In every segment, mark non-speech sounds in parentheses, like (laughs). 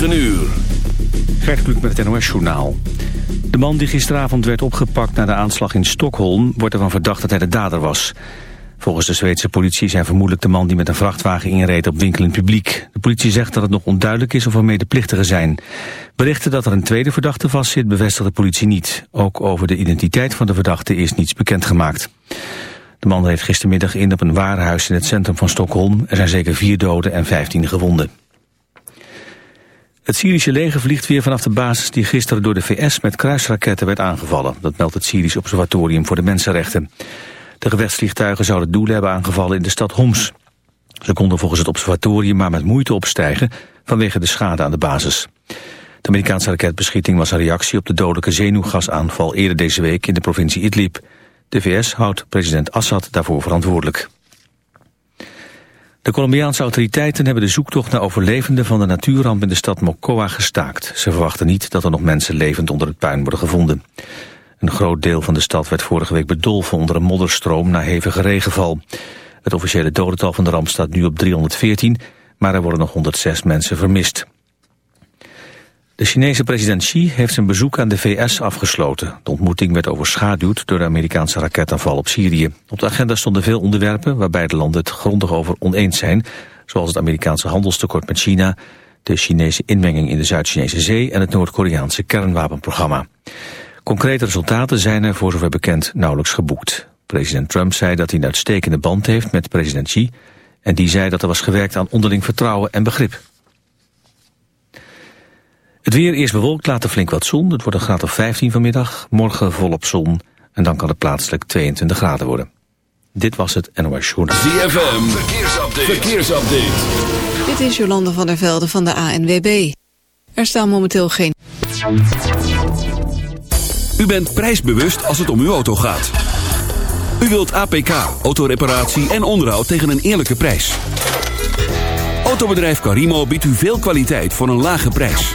9 uur. Met het NOS-journaal. De man die gisteravond werd opgepakt na de aanslag in Stockholm... wordt ervan verdacht dat hij de dader was. Volgens de Zweedse politie zijn vermoedelijk de man die met een vrachtwagen inreed op winkelend publiek. De politie zegt dat het nog onduidelijk is of er medeplichtigen zijn. Berichten dat er een tweede verdachte vastzit bevestigt de politie niet. Ook over de identiteit van de verdachte is niets bekendgemaakt. De man reed gistermiddag in op een warenhuis in het centrum van Stockholm. Er zijn zeker vier doden en vijftien gewonden. Het Syrische leger vliegt weer vanaf de basis die gisteren door de VS met kruisraketten werd aangevallen. Dat meldt het Syrisch Observatorium voor de Mensenrechten. De gevechtsvliegtuigen zouden doelen hebben aangevallen in de stad Homs. Ze konden volgens het observatorium maar met moeite opstijgen vanwege de schade aan de basis. De Amerikaanse raketbeschieting was een reactie op de dodelijke zenuwgasaanval eerder deze week in de provincie Idlib. De VS houdt president Assad daarvoor verantwoordelijk. De Colombiaanse autoriteiten hebben de zoektocht naar overlevenden van de natuurramp in de stad Mocoa gestaakt. Ze verwachten niet dat er nog mensen levend onder het puin worden gevonden. Een groot deel van de stad werd vorige week bedolven onder een modderstroom na hevige regenval. Het officiële dodental van de ramp staat nu op 314, maar er worden nog 106 mensen vermist. De Chinese president Xi heeft zijn bezoek aan de VS afgesloten. De ontmoeting werd overschaduwd door de Amerikaanse raketaanval op Syrië. Op de agenda stonden veel onderwerpen waarbij de landen het grondig over oneens zijn, zoals het Amerikaanse handelstekort met China, de Chinese inmenging in de Zuid-Chinese zee en het Noord-Koreaanse kernwapenprogramma. Concrete resultaten zijn er voor zover bekend nauwelijks geboekt. President Trump zei dat hij een uitstekende band heeft met president Xi en die zei dat er was gewerkt aan onderling vertrouwen en begrip. Het weer eerst bewolkt, later flink wat zon. Het wordt een graad of 15 vanmiddag. Morgen volop zon. En dan kan het plaatselijk 22 graden worden. Dit was het NOS Journal. ZFM, verkeersupdate. verkeersupdate. Dit is Jolande van der Velde van de ANWB. Er staan momenteel geen... U bent prijsbewust als het om uw auto gaat. U wilt APK, autoreparatie en onderhoud tegen een eerlijke prijs. Autobedrijf Carimo biedt u veel kwaliteit voor een lage prijs.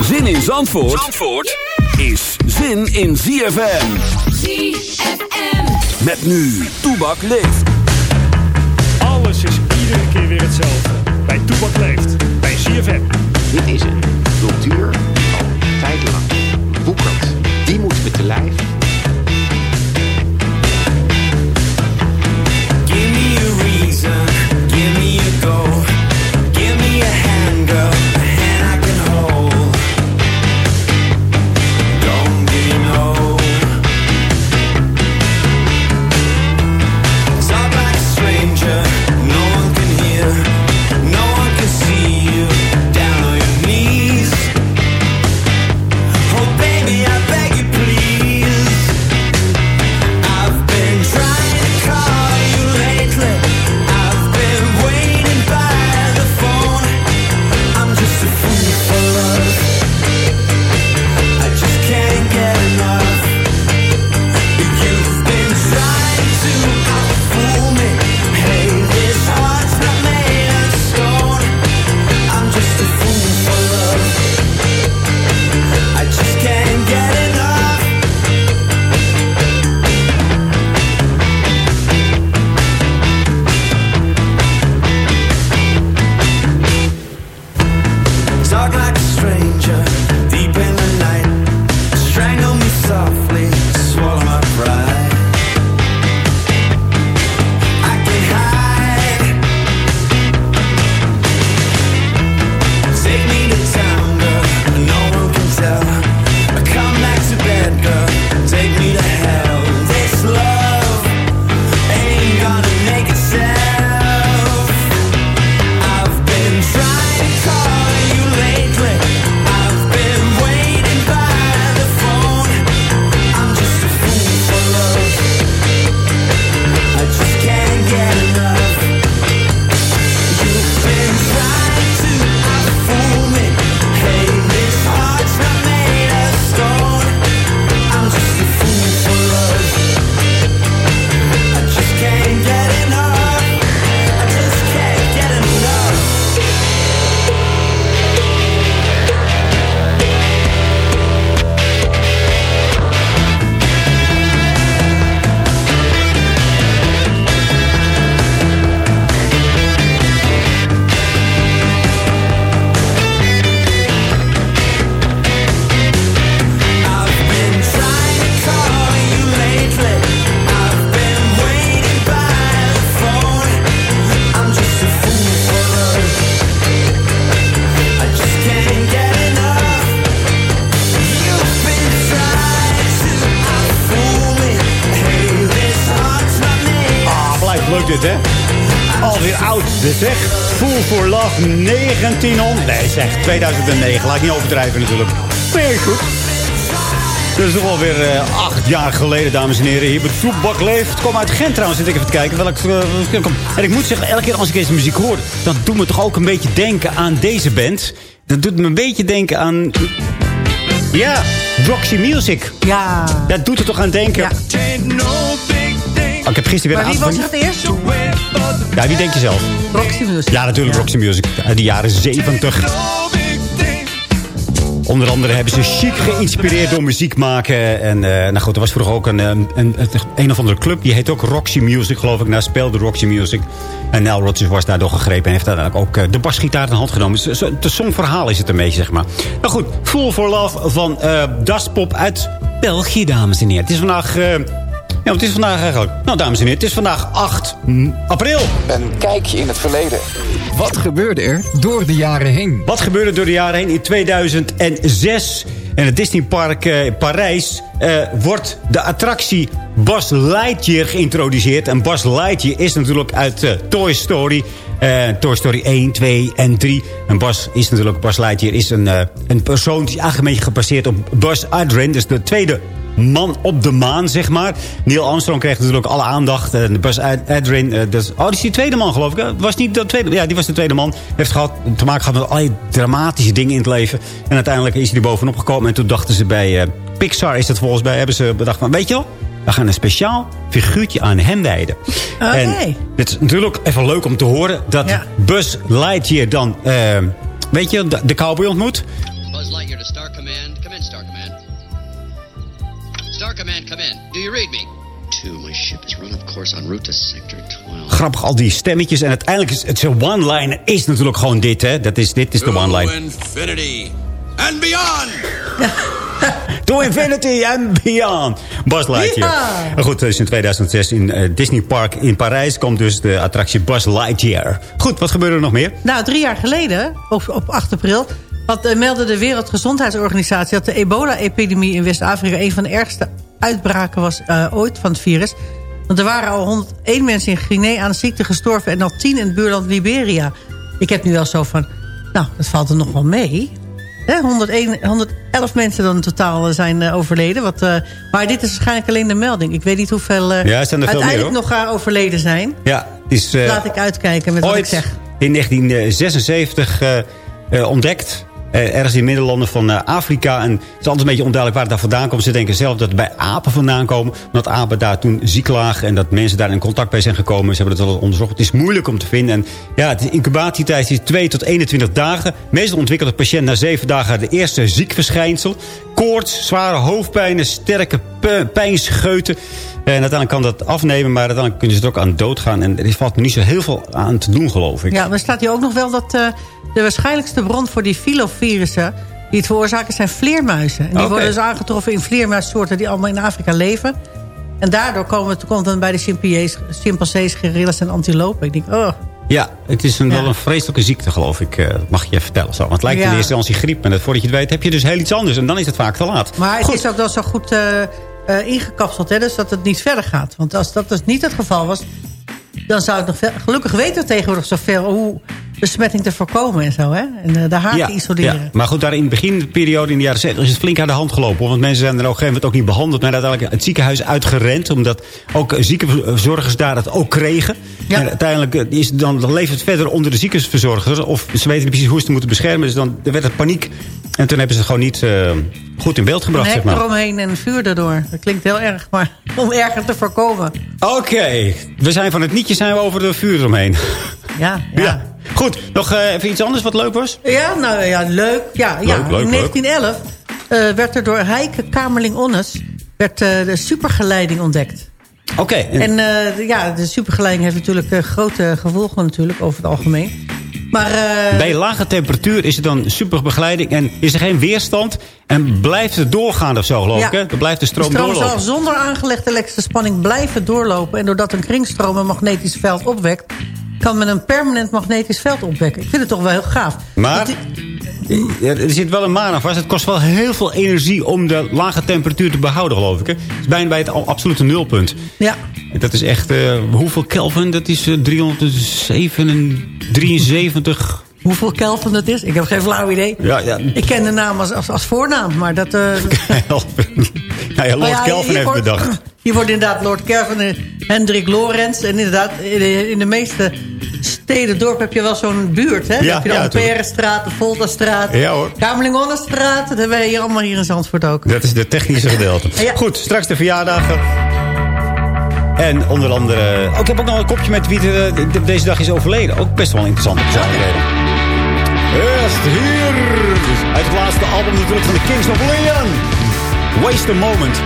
Zin in Zandvoort, Zandvoort is zin in ZFM. ZFM. Met nu, Toebak leeft. Alles is iedere keer weer hetzelfde. Bij Toebak leeft. Bij ZFM. Dit is een cultuur al tijdlang boekert. Die moet met de lijf. Give me a reason, give me a goal, zeg. Fool for Love 1900. Nee, zeg, 2009. Laat ik niet overdrijven natuurlijk. Nee, goed. Dat is toch alweer uh, acht jaar geleden, dames en heren. Hier bij Toebak leeft. Kom uit Gent trouwens, zit ik even te kijken. Welk, uh, kom. En ik moet zeggen, elke keer als ik deze muziek hoor... dan doet me toch ook een beetje denken aan deze band. Dat doet me een beetje denken aan... Ja, Roxy Music. Ja. Dat doet er toch aan denken. Ja. Ik heb gisteren weer Maar wie was het eerst? Ja, wie denk je zelf? Roxy Music. Ja, natuurlijk Roxy Music. Uit de jaren 70. Onder andere hebben ze chic geïnspireerd door muziek maken. En eh, nou goed, er was vroeger ook een, een, een, een of andere club. Die heet ook Roxy Music, geloof ik. Nou, speelde Roxy Music. En Nel Rodgers was daardoor gegrepen. En heeft uiteindelijk ook eh, de basgitaar in de hand genomen. Dus, Het songverhaal is het ermee, zeg maar. Nou goed, Full for Love van eh Daspop uit België, dames en heren. Het is vandaag... eh, ja, wat is het vandaag eigenlijk? Nou, dames en heren, het is vandaag 8 april. Een kijkje in het verleden. Wat gebeurde er door de jaren heen? Wat gebeurde door de jaren heen? In 2006 in het Disneypark eh, Parijs eh, wordt de attractie Buzz Lightyear geïntroduceerd. En Buzz Lightyear is natuurlijk uit eh, Toy Story. eh, Toy Story 1, 2 en 3. En Buzz is natuurlijk, Buzz Lightyear is een, eh, een persoon die is eigenlijk een beetje gebaseerd op Buzz Aldrin. Dus de tweede man op de maan, zeg maar. Neil Armstrong kreeg natuurlijk alle aandacht. En Buzz Aldrin, eh, dat is, oh, die is die tweede man, geloof ik. Was niet de tweede, ja, die was de tweede man. Heeft gehad, te maken gehad met allerlei dramatische dingen in het leven. En uiteindelijk is hij er bovenop gekomen. En toen dachten ze bij eh, Pixar, is het volgens mij, hebben ze bedacht van, weet je wel... We gaan een speciaal figuurtje aan hem wijden. Oké. En het is natuurlijk even leuk om te horen... dat Ja. Buzz Lightyear dan, eh, weet je, de, de cowboy ontmoet. Buzz Lightyear to Star Command. Come in, Star Command. Command, come in. Do you read me? My ship is run off course en route to Sector 12. Grappig, al die stemmetjes. En uiteindelijk is het zijn one-liner is natuurlijk gewoon dit, hè. Dat is, dit is de one-liner. infinity and beyond! (laughs) To infinity and beyond. Buzz Lightyear. Ja. Goed, dus in 2006 in eh, Disney Park in Parijs... komt dus de attractie Buzz Lightyear. Goed, wat gebeurde er nog meer? Nou, drie jaar geleden, op, op 8 april... Had, eh, meldde de Wereldgezondheidsorganisatie... dat de ebola-epidemie in West-Afrika... een van de ergste uitbraken was eh, ooit van het virus. Want er waren al 101 mensen in Guinea aan de ziekte gestorven... en al 10 in het buurland Liberia. Ik heb nu wel zo van... Nou, dat valt er nog wel mee. Hè, 101, 111 mensen dan in totaal zijn eh, overleden. Wat, maar dit is waarschijnlijk alleen de melding. Ik weet niet hoeveel Ja, zijn veel meer, uiteindelijk nog eh, overleden zijn. Ja, is Laat ik uitkijken met wat ik zeg. in 1976 eh, eh, ontdekt. Eh, ergens in middellanden van eh, Afrika. En het is altijd een beetje onduidelijk waar het daar vandaan komt. Ze denken zelf dat het bij apen vandaan komen. Omdat apen daar toen ziek lagen. En dat mensen daar in contact bij zijn gekomen. Ze hebben het wel onderzocht. Het is moeilijk om te vinden. En ja, de incubatietijd is 2 tot 21 dagen. Meestal ontwikkelt de patiënt na 7 dagen de eerste ziekverschijnsel. Koorts, zware hoofdpijnen, sterke pijnscheuten. En uiteindelijk kan dat afnemen. Maar uiteindelijk kunnen ze er ook aan doodgaan. En er valt niet zo heel veel aan te doen, geloof ik. Ja, maar staat hier ook nog wel dat eh, de waarschijnlijkste bron voor die filovirussen... die het veroorzaken zijn vleermuizen. En die worden dus aangetroffen in vleermuissoorten die allemaal in Afrika leven. En daardoor komen het, komt dan bij de chimpansees gorillas en antilopen. Ik denk, oh, Ja, het is een, wel een vreselijke ziekte, geloof ik. eh, Dat mag je vertellen. Zo. Want het lijkt in Ja. eerste instantie griep. Maar voordat je het weet heb je dus heel iets anders. En dan is het vaak te laat. Maar het Goed. is ook wel zo goed eh, eh, ingekapseld, hè, dus dat het niet verder gaat. Want als dat dus niet het geval was, dan zou het nog veel... Gelukkig weten we tegenwoordig zoveel hoe besmetting te voorkomen en zo, hè. En eh, de haar te isoleren. ja. Maar goed, daar in de beginperiode in de jaren 70 is het flink aan de hand gelopen. hoor. Want mensen zijn er op een gegeven moment ook niet behandeld. Maar uiteindelijk het ziekenhuis uitgerend. Omdat ook ziekenverzorgers daar het ook kregen. Ja. En uiteindelijk eh, is het dan, leeft het verder onder de ziekenverzorgers. Of ze weten niet precies hoe ze het moeten beschermen. Dus dan er werd het paniek. En toen hebben ze het gewoon niet eh, goed in beeld Een gebracht, hek zeg maar. eromheen en vuur erdoor. Dat klinkt heel erg, maar (laughs) om erger te voorkomen. Oké, we zijn van het nietje zijn we over de vuur eromheen. Ja, (laughs) Ja. ja. Goed, nog eh, even iets anders wat leuk was? Ja, nou ja, leuk. Ja, ja. Leuk, In leuk. 1911 eh, werd er door Heike Kamerling-Onnes werd, eh, de supergeleiding ontdekt. Oké. en- En ja, de supergeleiding heeft natuurlijk grote gevolgen natuurlijk, over het algemeen. Maar eh, Bij lage temperatuur is het dan superbegeleiding en is er geen weerstand en blijft het doorgaan of zo, geloof Ja. ik. Hè? Dan blijft de de stroom, stroom zal doorlopen. zonder aangelegde elektrische spanning blijven doorlopen. En doordat een kringstroom een magnetisch veld opwekt... kan men een permanent magnetisch veld opwekken. Ik vind het toch wel heel gaaf. Maar- Ja, er zit wel een maan aan vast. Het kost wel heel veel energie om de lage temperatuur te behouden, geloof ik. Hè? Het is bijna bij het absolute nulpunt. Ja. Dat is echt... eh, hoeveel Kelvin? Dat is eh, 373... Hoeveel Kelvin dat is? Ik heb geen flauw idee. Ja, ja. Ik ken de naam als, als, als voornaam, maar dat... eh, (laughs) Kelvin. nou ja, Lord ja, Kelvin heeft wordt- bedacht. Hier wordt inderdaad Lord Kelvin en Hendrik Lorenz. En inderdaad, in de, meeste steden, dorpen heb je wel zo'n buurt. Hè? Ja, heb je de ja, Amperestraat, de Voltastraat. Ja. Kamerlingonnenstraat. Dat hebben wij hier allemaal hier in Zandvoort ook. Dat is de technische gedeelte. Ja. Goed, straks de verjaardagen. En onder andere... Oh, ik heb ook nog een kopje met wie eh, de- deze dag is overleden. Ook best wel interessante persoonlijkheden. Eerst hier. Uit het laatste album natuurlijk van de Kings of Leon. Waste a Moment.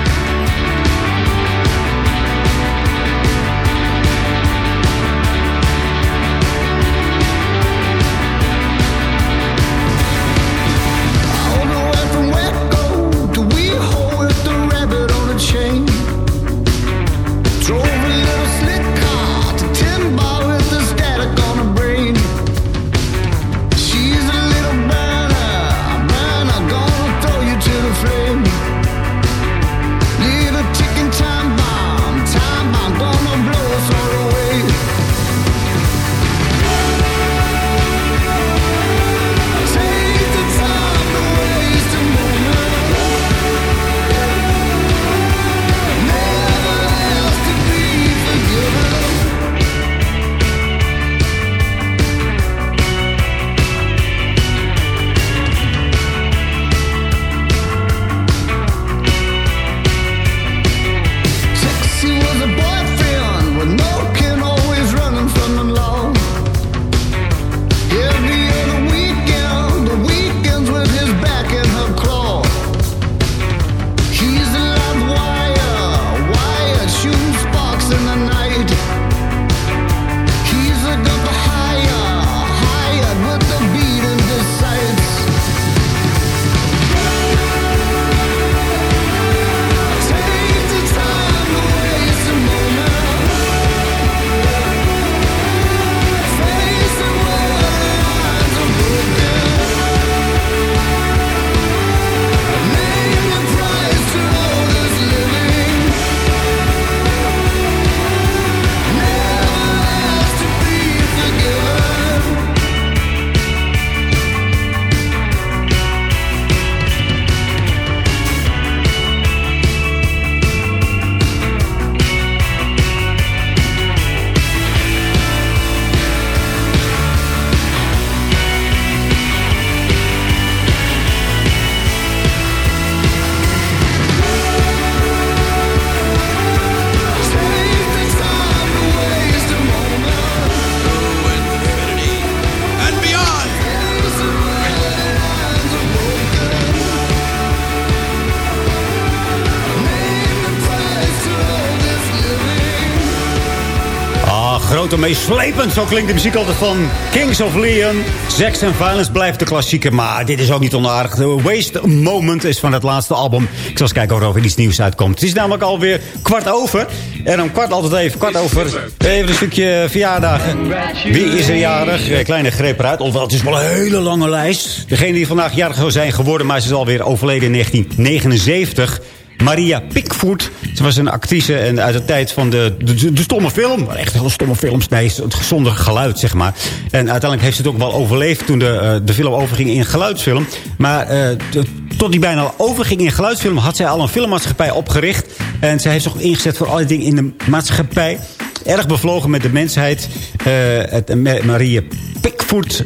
Meeslepend. Zo klinkt de muziek altijd van Kings of Leon. Sex and Violence blijft de klassieker. Maar dit is ook niet onaardig. The Waste Moment is van het laatste album. Ik zal eens kijken of er over iets nieuws uitkomt. Het is namelijk alweer kwart over. En om kwart altijd even, kwart over. Even een stukje verjaardagen. Wie is er jarig? Eh, Kleine greep eruit. Alhoewel, het is wel een hele lange lijst. Degene die vandaag jarig zou zijn geworden, maar ze is alweer overleden in 1979. Maria Pickford. Ze was een actrice en uit de tijd van de, de, stomme film. Echt hele stomme films. Nee, het zonder geluid, zeg maar. En uiteindelijk heeft ze het ook wel overleefd toen de, eh, de film overging in geluidsfilm. Maar de- tot die bijna overging in geluidsfilm... had zij al een filmmaatschappij opgericht. En zij heeft zich ingezet voor alle dingen in de maatschappij. Erg bevlogen met de mensheid. Eh, het, Ma- Maria Pickford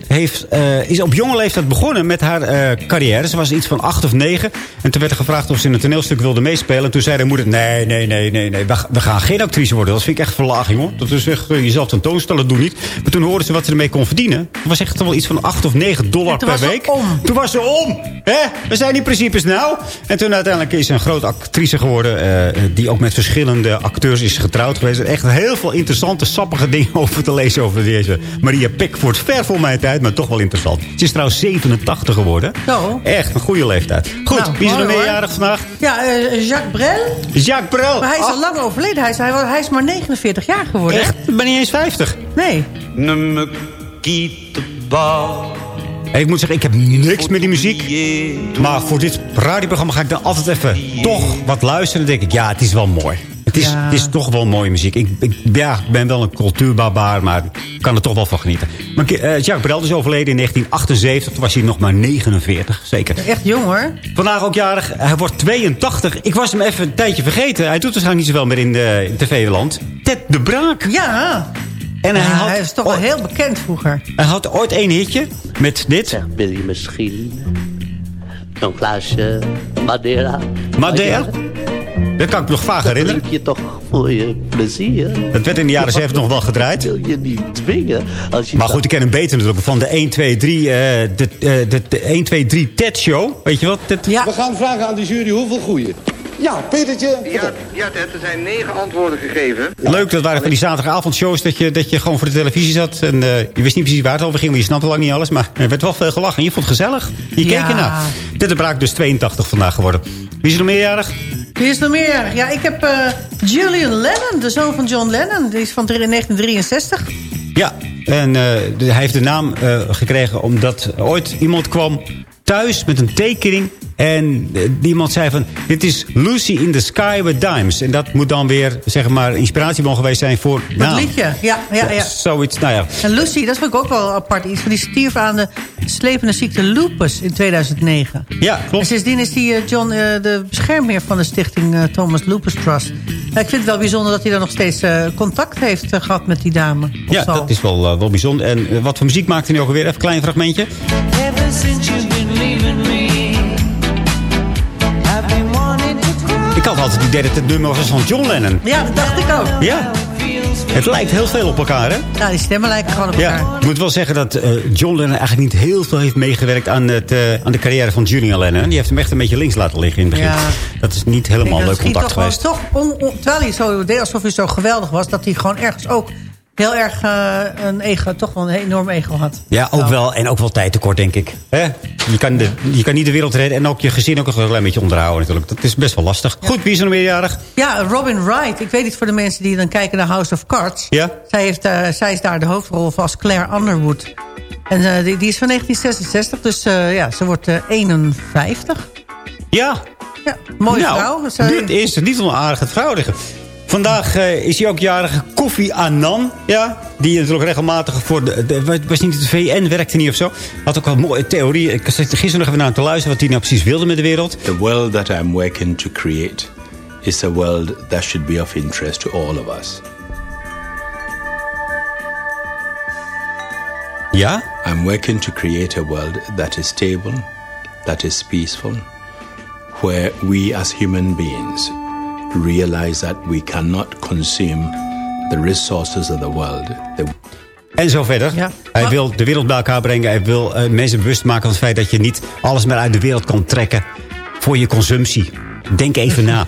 heeft, eh, is op jonge leeftijd begonnen met haar eh, carrière. Ze was iets van acht of negen. En toen werd er gevraagd of ze in een toneelstuk wilde meespelen. En toen zei de moeder, nee, nee, nee, nee, nee. We, gaan geen actrice worden. Dat vind ik echt verlaging, hoor. Dat is echt eh, jezelf tentoonstellen, doe niet. Maar toen hoorde ze wat ze ermee kon verdienen. Het was echt wel iets van acht of negen dollar per week. om. Toen was ze om. Hè? We zijn die principes nou. En toen uiteindelijk is ze een grote actrice geworden. die ook met verschillende acteurs is getrouwd geweest. Echt heel veel interessante, sappige dingen (laughs) over te lezen. Over deze Maria Pickford. Ver voor mijn tijd, maar toch wel interessant. Ze is trouwens 87 geworden. Zo. Echt een goede leeftijd. Goed, Nou, wie is er meerjarig vandaag? Ja, eh, Jacques Brel. Jacques Brel. Maar hij is Ach, al lang overleden. Hij is, hij, hij is maar 49 jaar geworden. Echt, ik ben niet eens 50. Nee. Ne me quitte pas. En ik moet zeggen, ik heb niks met die muziek. Maar voor dit radioprogramma ga ik dan altijd even toch wat luisteren. Dan denk ik, ja, het is wel mooi. Het is, Ja. het is toch wel mooie muziek. Ik, ik ja, ik ben wel een cultuurbarbaar, maar ik kan er toch wel van genieten. Maar eh, Jacques Brel is overleden in 1978. Toen was hij nog maar 49, zeker. Echt jong hoor. Vandaag ook jarig. Hij wordt 82. Ik was hem even een tijdje vergeten. Hij doet waarschijnlijk niet zoveel meer in, de, in tv-land. Ted de Braak. Ja. En hij, Ja, had, hij is toch wel heel bekend vroeger. hij had ooit één hitje met dit. Wil je misschien een glaasje Madeira? Madeira? Dat kan ik me nog vaag herinneren. drink je toch voor je plezier? Dat werd in de jaren 70 nog wel gedraaid. wil je niet dwingen. Als je Maar goed, ik ken hem beter natuurlijk. Van de 1, 2, 3, eh, de, eh, de, de 1, 2, 3 TED Show. Weet je wat? Dat, Ja. We gaan vragen aan de jury hoeveel goeie. Ja, Petertje. Ja, ja Ted, er zijn negen antwoorden gegeven. Leuk, dat waren van die zaterdagavondshows dat je, dat je gewoon voor de televisie zat. En eh, je wist niet precies waar het over ging, maar je snapte lang niet alles. Maar er werd wel veel gelachen. En je vond het gezellig. Je Ja. keek ernaar. Dit Braak dus 82 vandaag geworden. Wie is er nog meerjarig? Wie is nog meer? Ja, ik heb eh, Julian Lennon, de zoon van John Lennon. Die is van 1963. Ja, en eh, hij heeft de naam eh, gekregen omdat ooit iemand kwam thuis met een tekening. En eh, die iemand zei van, dit is Lucy in the Sky with Dimes. En dat moet dan weer, zeg maar, inspiratiebron geweest zijn voor Dat naam. liedje. Ja, ja, ja. Zoiets, nou ja. En Lucy, dat vind ik ook wel apart iets. Want die stierf aan de slepende ziekte lupus in 2009. Ja, klopt. En sindsdien is die eh, John eh, de beschermheer van de stichting Thomas Lupus Trust. Ik vind het wel bijzonder dat hij dan nog steeds eh, contact heeft eh, gehad met die dame. Ja, zo. dat is wel, wel bijzonder. En wat voor muziek maakte hij nu ook alweer? Even een klein fragmentje. Ever since you've had altijd het idee dat het nummer was van John Lennon. Ja, dat dacht ik ook. Ja, het lijkt heel veel op elkaar, hè? Ja, die stemmen lijken gewoon op elkaar. Ja, ik moet wel zeggen dat eh, John Lennon eigenlijk niet heel veel heeft meegewerkt aan, het, eh, aan de carrière van Julian Lennon. Die heeft hem echt een beetje links laten liggen in het begin. Ja. Dat is niet helemaal leuk contact toch geweest. wel Toch, on- on- terwijl hij zo deed alsof hij zo geweldig was... dat hij gewoon ergens ook heel erg eh, een ego, toch wel een enorm ego had. Ja, ook Nou, wel. En ook wel tijd tekort, denk ik. Hè? Je, kan de, je kan niet de wereld redden en ook je gezin ook nog een klein beetje onderhouden natuurlijk. Dat is best wel lastig. Goed, wie is er meerjarig? Ja, Robin Wright. Ik weet niet voor de mensen die dan kijken naar House of Cards. Ja? Zij, heeft, eh, zij is daar de hoofdrol van als Claire Underwood. En eh, die, die is van 1966, dus eh, ja, ze wordt eh, 51. Ja. Ja, mooie nou, vrouw. Eh, dit is niet een aardige vrouw. liggen. Vandaag eh, is hij ook jarig Kofi Annan. Ja, die natuurlijk regelmatig voor de, de... Was niet de VN, werkte niet of zo. Had ook wel mooie theorie. Ik zat gisteren nog even naar te luisteren... wat hij nou precies wilde met de wereld. The world that I'm working to create is a world that should be of interest to all of us. Ja? I'm working to create a world that is stable, that is peaceful, where we as human beings realize that we cannot consume the resources of the world. En zo verder. Ja. Hij wil de wereld bij elkaar brengen. Hij wil eh, mensen bewust maken van het feit dat je niet alles meer uit de wereld kan trekken voor je consumptie. Denk even na.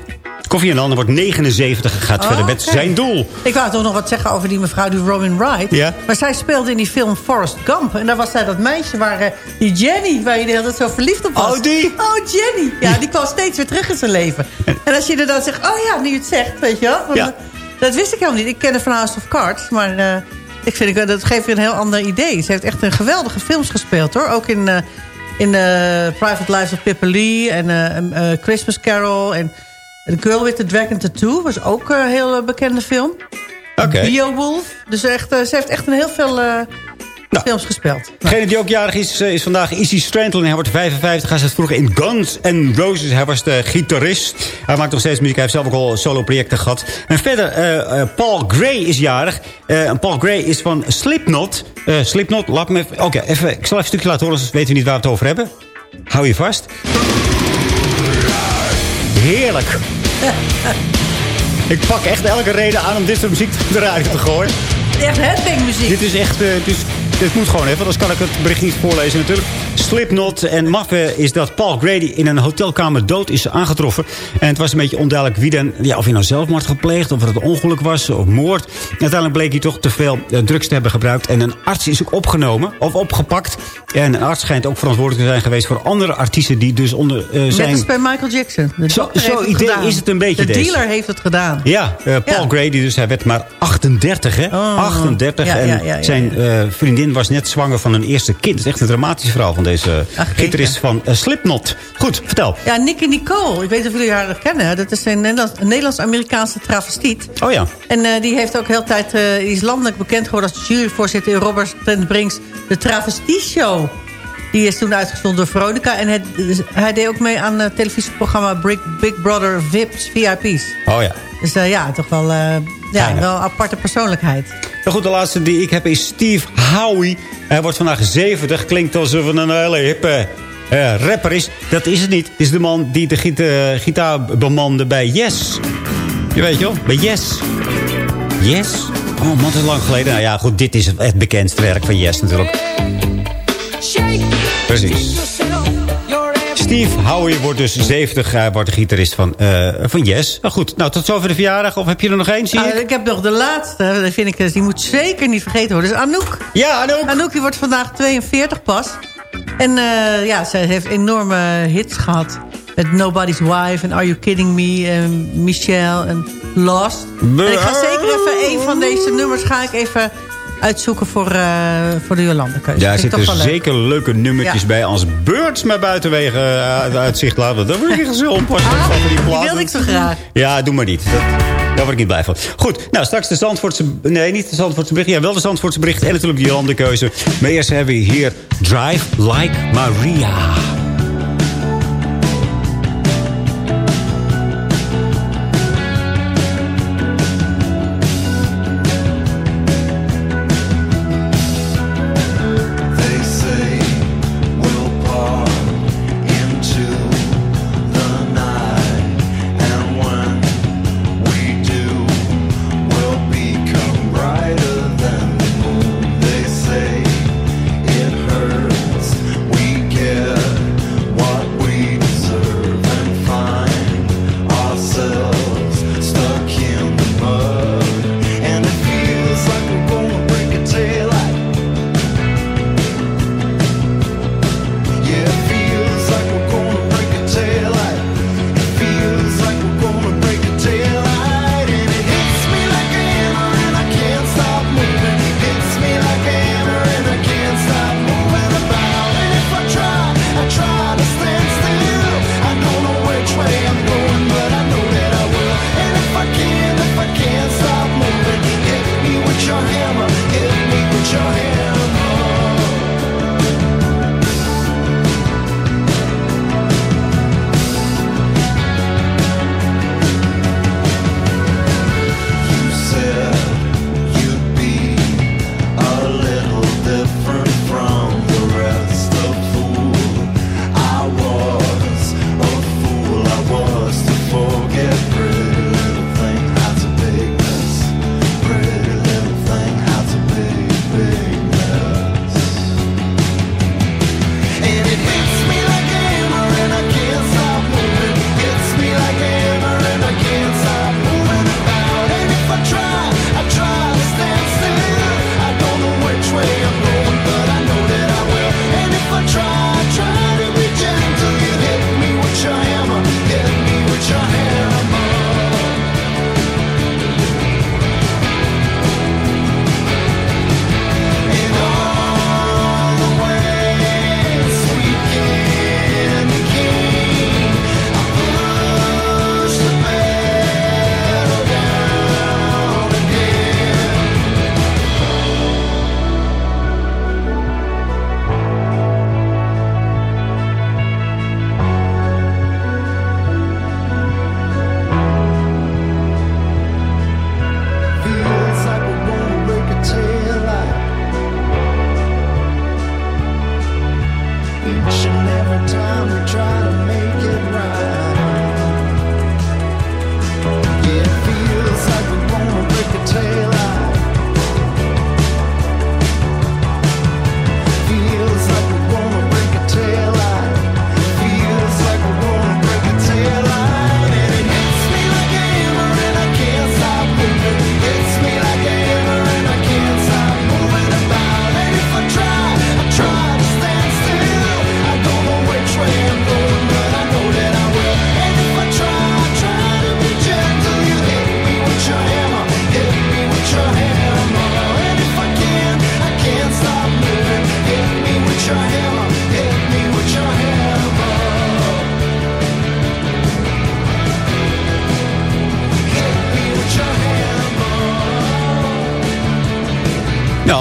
Koffie en Annan wordt 79 en gaat Oh, verder met zijn doel. Ik wou toch nog wat zeggen over die mevrouw, die Robin Wright. Ja. Maar zij speelde in die film Forrest Gump. En daar was zij dat meisje waar eh, die Jenny, waar je de hele tijd zo verliefd op was. Oh, die? Oh, Jenny. Ja, die kwam steeds weer terug in zijn leven. En als je er dan zegt, oh ja, nu je het zegt, weet je wel. Want, Ja. Dat wist ik helemaal niet. Ik ken haar van House of Cards, maar eh, ik vind, ik, dat geeft weer een heel ander idee. Ze heeft echt een geweldige films gespeeld, hoor. Ook in, eh, in eh, Private Lives of Pippa Lee en Christmas Carol en... The Girl with the Dragon Tattoo was ook een heel eh, bekende film. Oké. Beowulf. Dus echt, eh, ze heeft echt een heel veel eh, films gespeeld. Degene die ook jarig is, eh, is vandaag Izzy Stradlin. Hij wordt 55. Hij zat vroeger in Guns N' Roses. Hij was de gitarist. Hij maakt nog steeds muziek. Hij heeft zelf ook al solo-projecten gehad. En verder, eh, eh, Paul Gray is jarig. Eh, Paul Gray is van Slipknot. Eh, Slipknot, laat me even... Oké, even, ik zal even een stukje laten horen, anders weten we niet waar we het over hebben. Hou je vast. Heerlijk. (laughs) ik pak echt elke reden aan om dit soort muziek radio te gooien. Echt headbangmuziek. Dit is echt, eh, dus, dit moet gewoon even, anders kan ik het bericht niet voorlezen natuurlijk. Slipknot en maffe is dat Paul Grady in een hotelkamer dood is aangetroffen. En het was een beetje onduidelijk wie dan, ja, of hij nou zelfmoord gepleegd, of het een ongeluk was, of moord. En uiteindelijk bleek hij toch te veel eh, drugs te hebben gebruikt. En een arts is ook opgenomen, of opgepakt. En een arts schijnt ook verantwoordelijk te zijn geweest voor andere artiesten die dus onder Net zijn... als bij Michael Jackson. Zo- zo idee gedaan. is het een beetje De deze. dealer heeft het gedaan. Ja, eh, Paul Ja. Grady, dus hij werd maar 38, hè? 38. ja, en zijn vriendin vriendin was net zwanger van hun eerste kind. Het is echt een dramatisch verhaal van deze Ach, gitarist van eh, Slipknot. Goed, vertel. Ja, Nicky Nicole. Ik weet niet of jullie haar nog kennen. Dat is een Nederlands- een Nederlands-Amerikaanse travestiet. Oh ja. En eh, die heeft ook heel tijd, die is landelijk bekend geworden als juryvoorzitter in Robert ten Brinks de Travestie Show. Die is toen uitgezonden door Veronica. En hij, dus hij deed ook mee aan het televisieprogramma Big, Big Brother VIPs, VIP's. Oh ja. Dus eh, ja, toch wel, eh, ja, wel een aparte persoonlijkheid. Nou goed, de laatste die ik heb is Steve Howie. Hij wordt vandaag 70. Klinkt alsof een hele hippe eh, rapper is. Dat is het niet. Het is de man die de gita gitaar bemande bij Yes. Je weet je wel, bij Yes. Yes? Oh man, dat is lang geleden. Nou ja, goed, dit is het bekendste werk van Yes natuurlijk. Precies. Steve Howie wordt dus 70. Hij wordt de gitarist van, eh, van Yes. Nou goed, nou tot zover de verjaardag. Of heb je er nog één, zie Ah, ik? ik heb nog de laatste. Dat vind ik, eh, die moet zeker niet vergeten worden. Dus Anouk. Ja, Anouk. Anouk die wordt vandaag 42 pas. En eh, ja, zij heeft enorme hits gehad. Met Nobody's Wife en Are You Kidding Me en Michelle en Lost. En ik ga zeker even een van deze nummers ga ik even uitzoeken voor, eh, voor de Jolande keuze. Ja, er zitten leuk. zeker leuke nummertjes Ja. bij. Als Birds maar buitenwege eh, uit uitzicht laten. Dat word ik zo onpassend van die wilde ik zo graag. Ja, doe maar niet. Dat, daar word ik niet blij van. Goed, nou straks de Zandvoortse... Nee, niet de Zandvoortse bericht. Ja, wel de Zandvoortse bericht. En natuurlijk die landenkeuze. Maar eerst hebben we hier Drive Like Maria.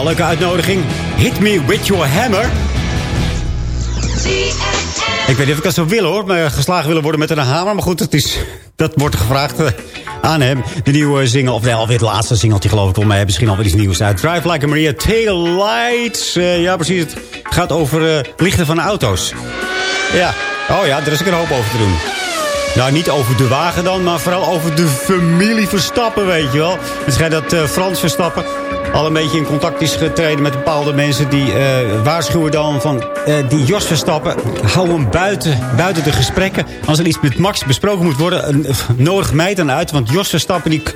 Leuke uitnodiging. Hit me with your hammer. Ik weet niet of ik dat zou willen hoor. Maar geslagen willen worden met een hamer. Maar goed, dat, is, dat wordt gevraagd eh, aan hem. De nieuwe single, of wel alweer het laatste singeltje geloof ik. Volgens mij misschien alweer iets nieuws uit. Drive Like a Maria, Tail Lights. Eh, ja precies, het gaat over eh, lichten van auto's. Ja, oh ja, daar is ook een hoop over te doen. Nou, niet over de wagen dan, maar vooral over de familie Verstappen, weet je wel. Het dat eh, Frans Verstappen al een beetje in contact is getreden met bepaalde mensen... die eh, waarschuwen dan van eh, die Jos Verstappen... hou hem buiten, buiten de gesprekken. Als er iets met Max besproken moet worden, eh, nodig mij dan uit. Want Jos Verstappen, die... (laughs)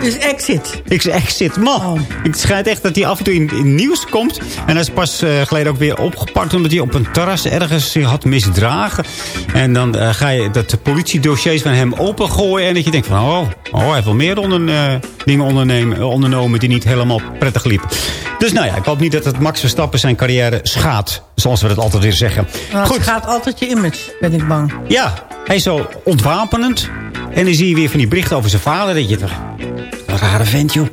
Dus exit. Ik zeg exit, man. Oh. Het schijnt echt dat hij af en toe in, in nieuws komt. En hij is pas geleden ook weer opgepakt... omdat hij op een terras ergens zich had misdragen. En dan ga je dat politiedossiers van hem opengooien... en dat je denkt van, oh, oh hij heeft wel meer onder, dingen ondernemen, ondernomen... die niet helemaal prettig liepen. Dus nou ja, ik hoop niet dat het Max Verstappen zijn carrière schaadt. Zoals we dat altijd weer zeggen. Maar het gaat altijd je image, ben ik bang. Ja, hij is zo ontwapenend. En dan zie je weer van die berichten over zijn vader. Dat je toch, een rare vent, joh.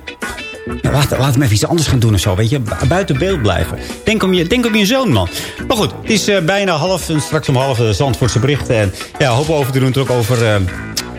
Nou, Laat, laat hem even iets anders gaan doen of zo, weet je. Bu- Buiten beeld blijven. Denk om je, denk om je zoon, man. Maar goed, het is eh, bijna half, straks om half uh, Zandvoortse berichten. En ja, hopen over te doen ook over, eh,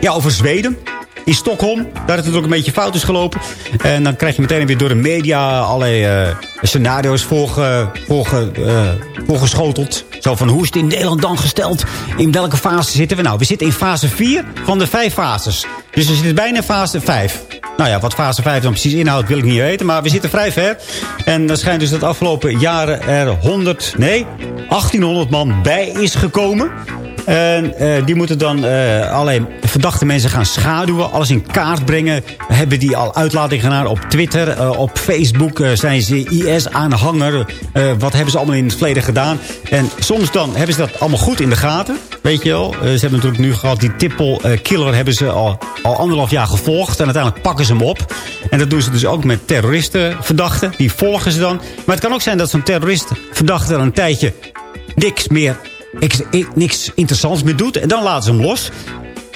ja, over Zweden. In Stockholm, daar is het ook een beetje fout is gelopen. En dan krijg je meteen weer door de media allerlei eh, scenario's voorge, voorge, eh, voorgeschoteld. Zo van, hoe is het in Nederland dan gesteld? In welke fase zitten we nou? We zitten in fase 4 van de vijf fases. Dus we zitten bijna in fase 5. Nou ja, wat fase 5 dan precies inhoudt, wil ik niet weten. Maar we zitten vrij ver. En dan schijnt dus dat afgelopen jaren er 100, nee, 1800 man bij is gekomen. En eh, die moeten dan eh, alleen verdachte mensen gaan schaduwen. Alles in kaart brengen. Hebben die al uitlating gedaan op Twitter, eh, op Facebook. zijn ze IS-aanhanger. Wat hebben ze allemaal in het verleden gedaan. En soms dan hebben ze dat allemaal goed in de gaten. Weet je wel. Ze hebben natuurlijk nu gehad die Tippel eh, Killer hebben ze al, al anderhalf jaar gevolgd. En uiteindelijk pakken ze hem op. En dat doen ze dus ook met terroristenverdachten. Die volgen ze dan. Maar het kan ook zijn dat zo'n terroristverdachte dan een tijdje niks meer niks, interessants meer doet. En dan laten ze hem los.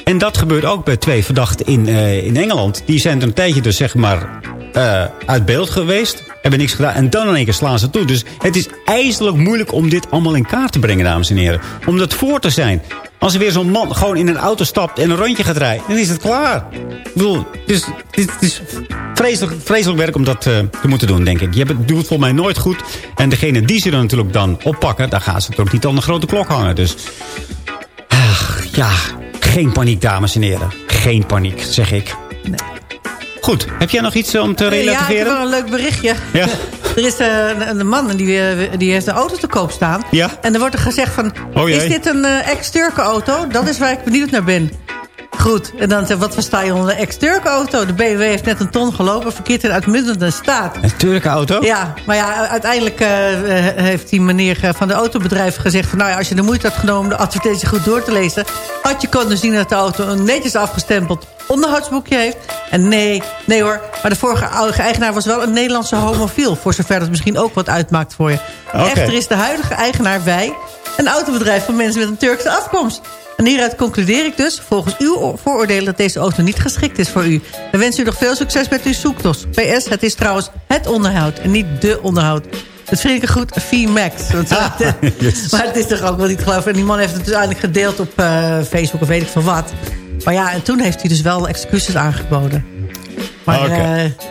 En dat gebeurt ook bij twee verdachten in, eh, in Engeland. Die zijn een tijdje dus zeg maar eh, uit beeld geweest. Hebben niks gedaan. En dan in één keer slaan ze toe. Dus het is ijzerlijk moeilijk om dit allemaal in kaart te brengen, dames en heren. Om dat voor te zijn. Als er weer zo'n man gewoon in een auto stapt en een rondje gaat rijden, dan is het klaar. Ik bedoel, het is, is vreselijk, werk om dat eh, te moeten doen, denk ik. Je doet het volgens mij nooit goed. En degene die ze dan natuurlijk dan oppakken, daar gaan ze ook niet aan de grote klok hangen. Dus, ach, ja, geen paniek, dames en heren. Geen paniek, zeg ik. Goed, heb jij nog iets om te Ja, ik heb relativeren? wel een leuk berichtje. Ja. Er is eh, een, een man die, eh, die heeft een auto te koop staan. Ja. En er wordt er gezegd van... Oh, is dit een eh, ex-Turken auto? Dat is waar ik benieuwd naar ben. Goed. En dan zegt wat versta je onder een ex-Turken auto? De BMW heeft net een ton gelopen. Verkeerd in uitmuntende staat. Een Turke auto? Ja, maar ja, uiteindelijk eh, eh, heeft die meneer eh, van de autobedrijf gezegd... Van, nou ja, als je de moeite had genomen om de advertentie goed door te lezen... had je kunnen zien dat de auto een netjes afgestempeld onderhoudsboekje heeft. En nee, nee hoor. Maar de vorige oude eigenaar was wel een Nederlandse homofiel. Voor zover dat misschien ook wat uitmaakt voor je. Echter is de huidige eigenaar wij... een autobedrijf van mensen met een Turkse afkomst. En hieruit concludeer ik dus, volgens uw vooroordelen... dat deze auto niet geschikt is voor u. We wensen u nog veel succes met uw zoektocht. PS, het is trouwens het onderhoud en niet de onderhoud. Het vind ik een goed V-Max. Ah, (laughs) yes. (laughs) Maar het is toch ook wel niet geloof. En die man heeft het dus eigenlijk gedeeld op eh, Facebook of weet ik veel wat. Maar ja, en toen heeft hij dus wel excuses aangeboden. Maar, Oké.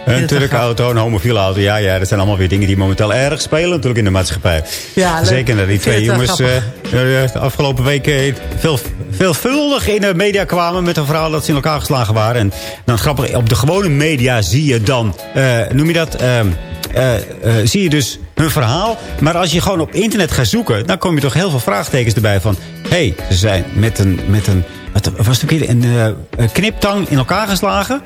eh, een dit Turke gaat- auto, een homofiele auto. Ja, ja, dat zijn allemaal weer dingen die momenteel erg spelen natuurlijk in de maatschappij. Ja. Zeker dat die twee jongens eh, de afgelopen weken veel, veelvuldig in de media kwamen met een verhaal dat ze in elkaar geslagen waren. En dan grappig, op de gewone media zie je dan, noem je dat, eh, eh, eh, zie je dus hun verhaal. Maar als je gewoon op internet gaat zoeken, dan kom je toch heel veel vraagtekens erbij van... hé, hey, ze zijn met een, met een wat was het een eh, een kniptang in elkaar geslagen...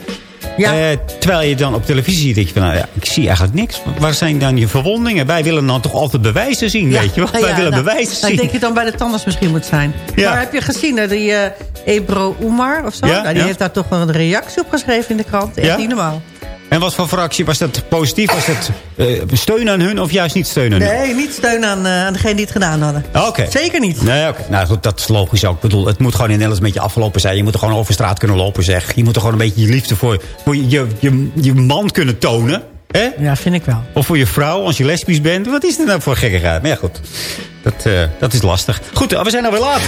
Ja. Eh, terwijl je dan op televisie ziet, denk je van, nou ja, ik zie eigenlijk niks. Waar zijn dan je verwondingen? Wij willen dan toch altijd bewijzen zien, weet je wel? Wij ja, willen nou, bewijzen nou, zien. Ik denk dat je dan bij de tandarts misschien moet zijn. Maar heb je gezien, hè, die eh, Ebro Oemar of zo? Ja, die heeft daar toch wel een reactie op geschreven in de krant. Echt niet normaal. En wat voor fractie? Was dat positief? Was dat eh, steun aan hun of juist niet steun aan hun? Nee, niet steun aan, eh, aan degene die het gedaan hadden. Oké. Zeker niet. Nee, oké. Nou goed, dat is logisch ook. Ik bedoel, het moet gewoon in Nederland een beetje afgelopen zijn. Je moet er gewoon over straat kunnen lopen, zeg. Je moet er gewoon een beetje je liefde voor, voor je, je, je man kunnen tonen. Hè? Ja, vind ik wel. Of voor je vrouw, als je lesbisch bent. Wat is dit nou voor gekkigheid? Maar ja, goed. Dat, eh, dat is lastig. Goed, we zijn alweer laat.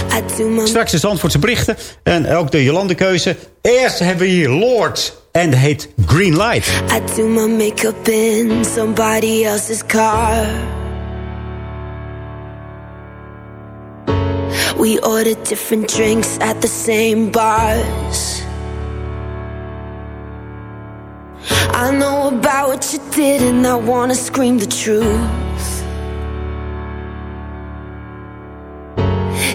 Straks de Zandvoortse berichten. En ook de Jolande-keuze. Eerst hebben we hier Lord. En het heet Green Light. I do my makeup in somebody else's car. We order different drinks at the same bars. I know about what you did, and I wanna scream the truth.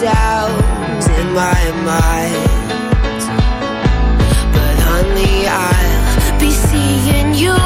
Sounds in my mind. But honey, I'll be seeing you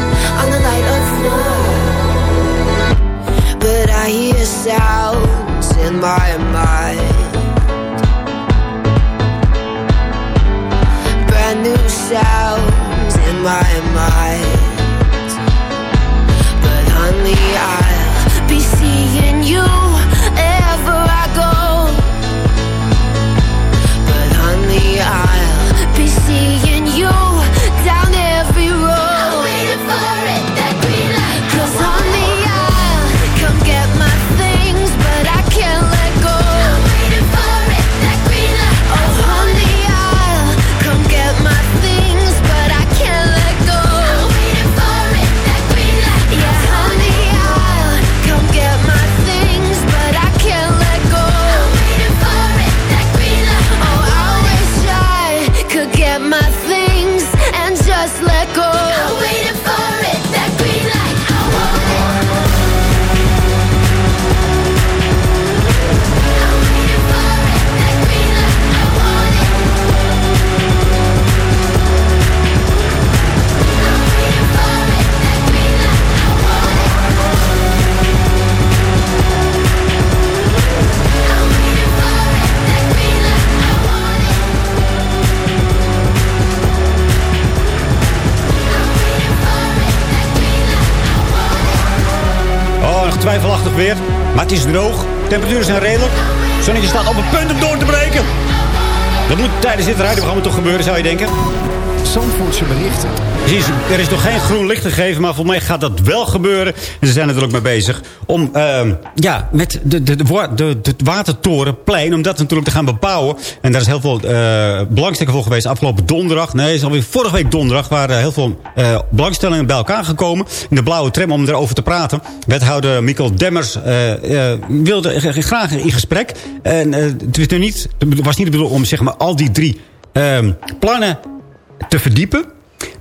But I hear sounds in my mind. brand new sounds in my mind. But honey, I'll het is droog. Temperaturen zijn redelijk. Zonnetje staat op het punt om door te breken. Dat moet tijdens dit radioprogramma toch gebeuren, zou je denken? Zandvoortse berichten. Precies, er is nog geen groen licht gegeven, maar volgens mij gaat dat wel gebeuren. En ze zijn er ook mee bezig om ehm, ja, met de, de, de, de, Watertorenplein, om dat natuurlijk te gaan bebouwen. En daar is heel veel eh belangstelling voor geweest afgelopen donderdag. Nee, is alweer vorige week donderdag waren heel veel eh, belangstellingen bij elkaar gekomen. In de blauwe tram om erover te praten. Wethouder Mikkel Demmers eh, wilde graag in gesprek. En het was nu niet, was niet de bedoeling om zeg maar, al die drie ehm, plannen te verdiepen.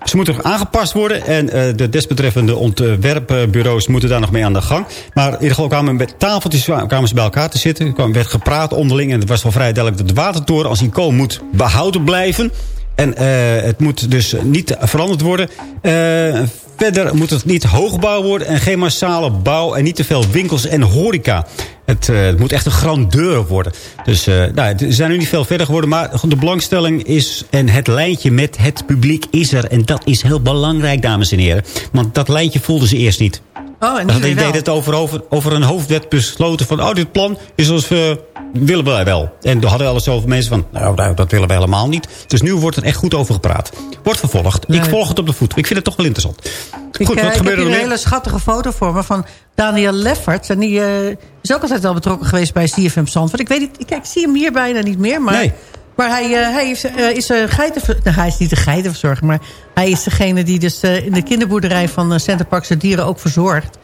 Ze moeten nog aangepast worden. En eh, de desbetreffende ontwerpbureaus moeten daar nog mee aan de gang. Maar in ieder geval kwamen met tafeltjes kwamen ze bij elkaar te zitten. Er werd gepraat onderling. En het was wel vrij duidelijk dat de watertoren als icoon moet behouden blijven. En eh, het moet dus niet veranderd worden. Eh, verder moet het niet hoogbouw worden... en geen massale bouw en niet te veel winkels en horeca. Het, eh, het moet echt een grandeur worden. Dus eh, nou, er zijn nu niet veel verder geworden. Maar de belangstelling is... en het lijntje met het publiek is er. En dat is heel belangrijk, dames en heren. Want dat lijntje voelden ze eerst niet. Oh, en Dat deed het over, over, over een hoofdwet besloten van... oh, dit plan is we willen wij wel. En er hadden alles over mensen van... nou, nou, dat willen we helemaal niet. Dus nu wordt er echt goed over gepraat. Wordt vervolgd. Ik volg het op de voet. Ik vind het toch wel interessant. Ik, Goed, eh, wat ik heb gebeurde hier er een hele schattige foto voor me van Daniel Lefferts. En die eh, is ook altijd wel betrokken geweest bij CFM Zandvoort. Ik weet niet, kijk, ik zie hem hier bijna niet meer. Maar, Nee. Maar hij, eh, hij is, eh, is een geiten... nou, hij is niet de geitenverzorger, maar hij is degene die dus eh, in de kinderboerderij van uh, Center Parks de dieren ook verzorgt.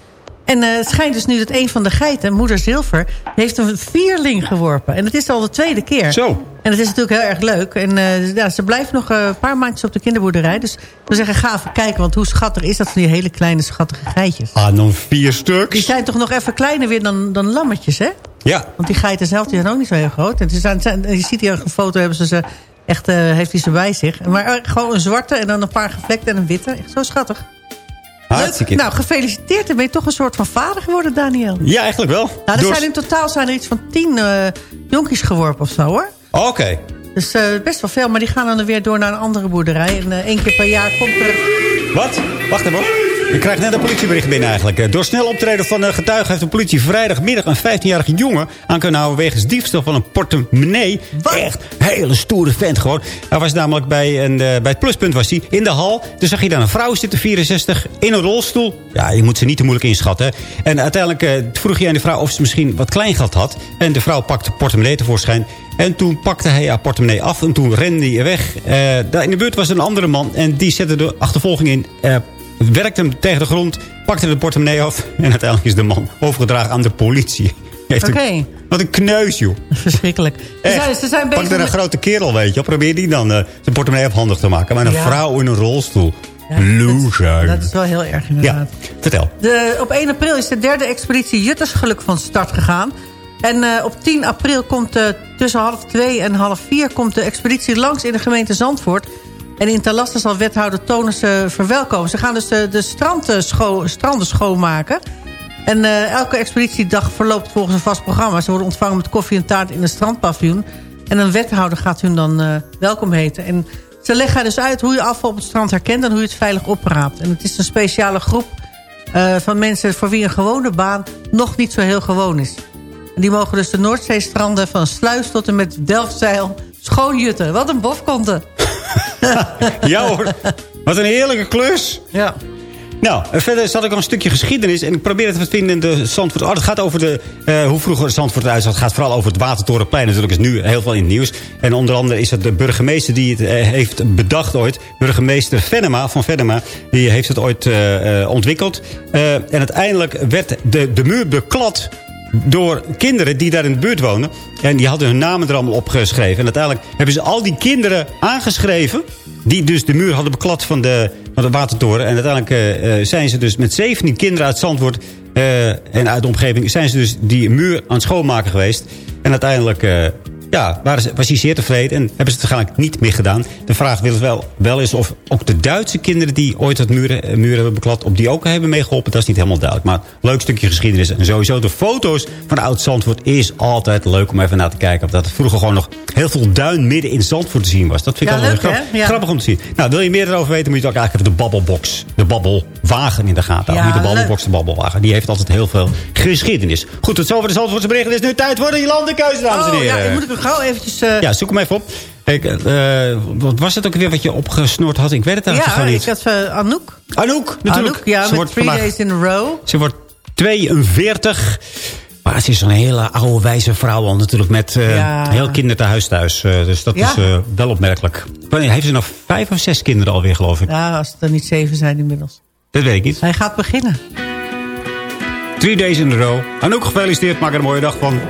En eh, het schijnt dus nu dat een van de geiten, moeder Zilver, heeft een vierling geworpen. En het is al de tweede keer. Zo. En het is natuurlijk heel erg leuk. En eh, ja, ze blijft nog eh, een paar maandjes op de kinderboerderij. Dus we zeggen, ga even kijken. Want hoe schattig is dat van die hele kleine schattige geitjes. Ah, nog vier stuks. Die zijn toch nog even kleiner weer dan, dan lammetjes, hè? Ja. Want die geiten zelf die zijn ook niet zo heel groot. En ze zijn, je ziet hier een foto, hebben ze ze echt, eh, heeft hij ze bij zich. Maar eh, gewoon een zwarte en dan een paar gevlekte en een witte. Echt zo schattig. Hartstikke. Nou, gefeliciteerd. Dan ben je toch een soort van vader geworden, Daniel. Ja, eigenlijk wel. Nou, er Door- zijn in totaal zijn er iets van tien eh, jonkies geworpen of zo, hoor. Oké. Dus best wel veel, maar die gaan dan weer door naar een andere boerderij. En één keer per jaar komt er... Wat? Wacht even hoor. Ik krijg net een politiebericht binnen eigenlijk. Eh, Door snel optreden van een getuige heeft de politie vrijdagmiddag een 15-jarige jongen aan kunnen houden wegens diefstal van een portemonnee. Echt hele stoere vent gewoon. Hij was namelijk bij, een, eh, bij het pluspunt was hij in de hal. Toen zag je daar een vrouw zitten, 64, in een rolstoel. Ja, je moet ze niet te moeilijk inschatten. hè. En uiteindelijk eh, vroeg hij aan de vrouw of ze misschien wat kleingeld had. En de vrouw pakte portemonnee tevoorschijn. En toen pakte hij haar portemonnee af en toen rende hij weg. Eh, daar in de buurt was een andere man en die zette de achtervolging in. Eh, werkte hem tegen de grond, pakte de portemonnee af... en uiteindelijk is de man overgedragen aan de politie. Oké. wat een kneus, joh. Verschrikkelijk. Ze Echt. zijn, ze zijn bezig Pak er een met- grote kerel, weet je. Probeer die dan eh, zijn portemonnee afhandig te maken. Maar een Ja. vrouw in een rolstoel. Ja, Loser. Dat is wel heel erg ja, inderdaad. vertel. De, op 1 april is de derde expeditie Juttersgeluk van start gegaan. En eh, op 10 april komt eh, tussen half 2 en half 4 komt de expeditie langs in de gemeente Zandvoort. En in Talassen zal wethouder Tonus eh, verwelkomen. Ze gaan dus de, eh, stranden schoonmaken. En eh, elke expeditiedag verloopt volgens een vast programma. Ze worden ontvangen met koffie en taart in een strandpaviljoen. En een wethouder gaat hun dan eh, welkom heten. En ze leggen dus uit hoe je afval op het strand herkent... en hoe je het veilig opraapt. En het is een speciale groep van mensen... voor wie een gewone baan nog niet zo heel gewoon is. En die mogen dus de Noordzeestranden van Sluis tot en met Delfzijl schoonjutten. Wat een bofkonte. (laughs) Ja hoor, wat een heerlijke klus. Ja. Nou, verder zat ik al een stukje geschiedenis. En ik probeer het te vinden in de Zandvoort. Oh, het gaat over de, eh, hoe vroeger Zandvoort eruit zag. Het gaat vooral over het Watertorenplein. Natuurlijk is nu heel veel in het nieuws. En onder andere is het de burgemeester die het eh, heeft bedacht ooit. Burgemeester Venema van Venema. Die heeft het ooit eh, ontwikkeld. En uiteindelijk werd de, de muur beklad door kinderen die daar in de buurt wonen. En die hadden hun namen er allemaal opgeschreven. En uiteindelijk hebben ze al die kinderen aangeschreven... die dus de muur hadden beklad van de, van de watertoren. En uiteindelijk eh, eh, zijn ze dus met 17 kinderen uit Zandvoort... eh, en uit de omgeving zijn ze dus die muur aan het schoonmaken geweest. En uiteindelijk... ja, waren ze, was hij zeer tevreden en hebben ze het waarschijnlijk niet meer gedaan. De vraag wil wel, wel is of ook de Duitse kinderen die ooit het muren, eh, muren hebben beklad... op die ook hebben meegeholpen, dat is niet helemaal duidelijk. Maar leuk stukje geschiedenis. En sowieso de foto's van oud Zandvoort is altijd leuk om even naar te kijken. Dat het vroeger gewoon nog heel veel duin midden in Zandvoort te zien was. Dat vind ik Ja, altijd leuk, grappig? Ja. om te zien. Nou, wil je meer erover weten, moet je ook eigenlijk even de babbelbox. De babbelwagen in de gaten. Ja, houden. niet de babbelbox, de babbelwagen. Die heeft altijd heel veel geschiedenis. Goed, tot zover de Zandvoortse berichten. Het is nu tijd voor de landenkeuze, dames en Oh, heren. ja, ik ik gauw eventjes... eh, Ja, zoek hem even op. Ik, eh, wat was het ook weer wat je opgesnoord had? Ik weet het eigenlijk ja, gewoon ik niet. had uh, Anouk. Anouk, natuurlijk. Anouk, ja, Ze met wordt Three vandaag- Days in a Row. Ze wordt 42. Maar ze is een hele oude wijze vrouw al natuurlijk. Met eh, Ja. heel kinderthuis thuis. eh, dus dat Ja. is eh, wel opmerkelijk. Wanneer heeft ze nog vijf of zes kinderen alweer, geloof ik? Ja, als het er niet zeven zijn inmiddels. Dat weet ik niet. Hij gaat beginnen. Three days in a row. Anouk, gefeliciteerd. Maak er een mooie dag van.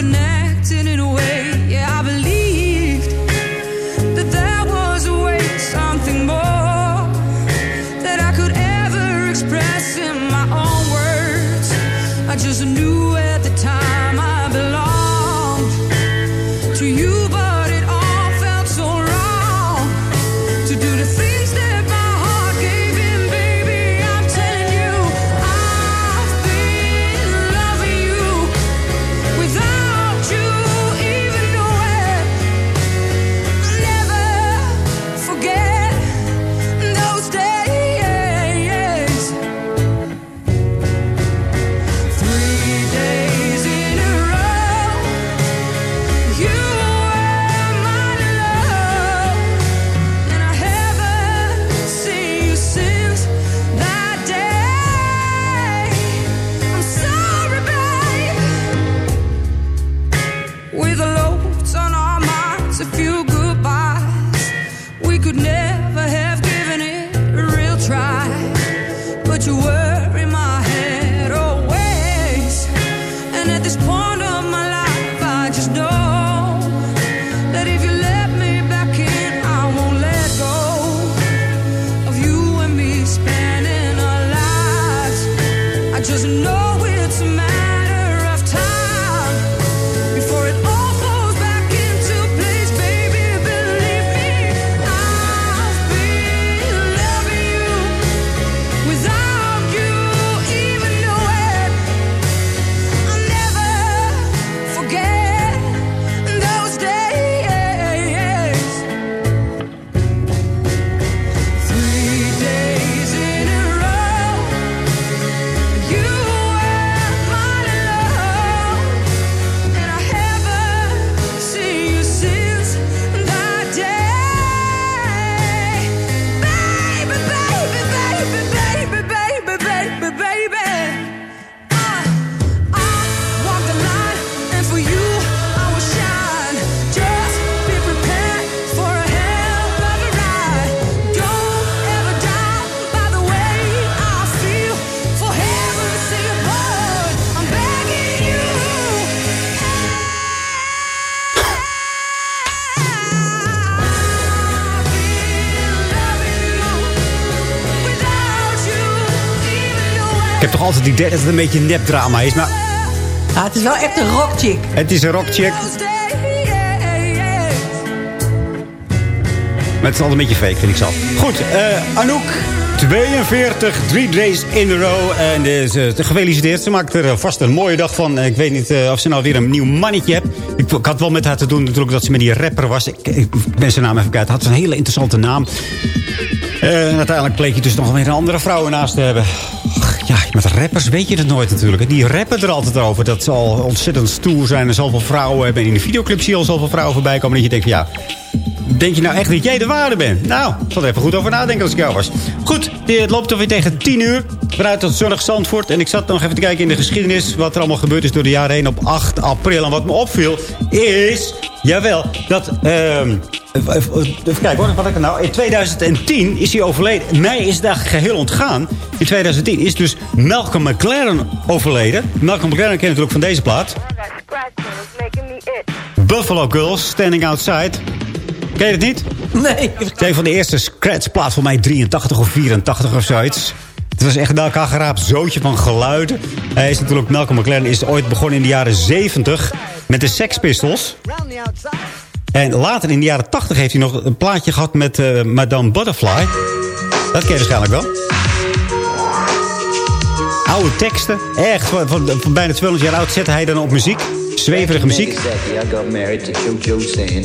could never idee dat het een beetje nepdrama is. Maar Ja, het is wel echt een rockchick. het is een rockchick. Maar het is altijd een beetje fake, vind ik zelf. Goed, eh, Anouk. 42, drie days in a row. En dus, eh, gefeliciteerd. Ze maakt er eh, vast een mooie dag van. Ik weet niet eh, of ze nou weer een nieuw mannetje hebt. Ik, ik had wel met haar te doen natuurlijk dat ze met die rapper was. Ik, ik ben zijn naam even kwijt. Had een hele interessante naam. Eh, en uiteindelijk bleek je dus nog weer een andere vrouw naast te hebben. Ja, met rappers weet je het nooit natuurlijk. Die rappen er altijd over. Dat ze al ontzettend stoer zijn en zoveel vrouwen hebben. En in de videoclip zie je al zoveel vrouwen voorbij komen. Dat je denkt ja, Denk je nou echt dat jij de waarde bent? Nou, ik zal er even goed over nadenken als ik jou was. Goed, het loopt alweer tegen 10 uur. Vanuit het zonnig Zandvoort. En ik zat nog even te kijken in de geschiedenis... wat er allemaal gebeurd is door de jaren heen op 8 april. En wat me opviel is... Jawel, dat... ehm even kijken hoor, wat ik nou... In 2010 is hij overleden. Mij is daar geheel ontgaan. In 2010 is dus Malcolm McLaren overleden. Malcolm McLaren ken je natuurlijk van deze plaat. Buffalo Girls, Standing Outside. Ken je het niet? Nee. Het is een van de eerste scratchplaat voor mij 83 of 84 of zoiets. Het was echt bij elkaar geraapt zootje van geluiden. Hij is natuurlijk, Malcolm McLaren is ooit begonnen in de jaren 70 met de Sex Pistols. En later in de jaren 80 heeft hij nog een plaatje gehad met eh, Madame Butterfly. Dat ken je waarschijnlijk wel. Oude teksten, echt, van, van, van bijna 200 jaar oud, zette hij dan op muziek. Zweverige muziek.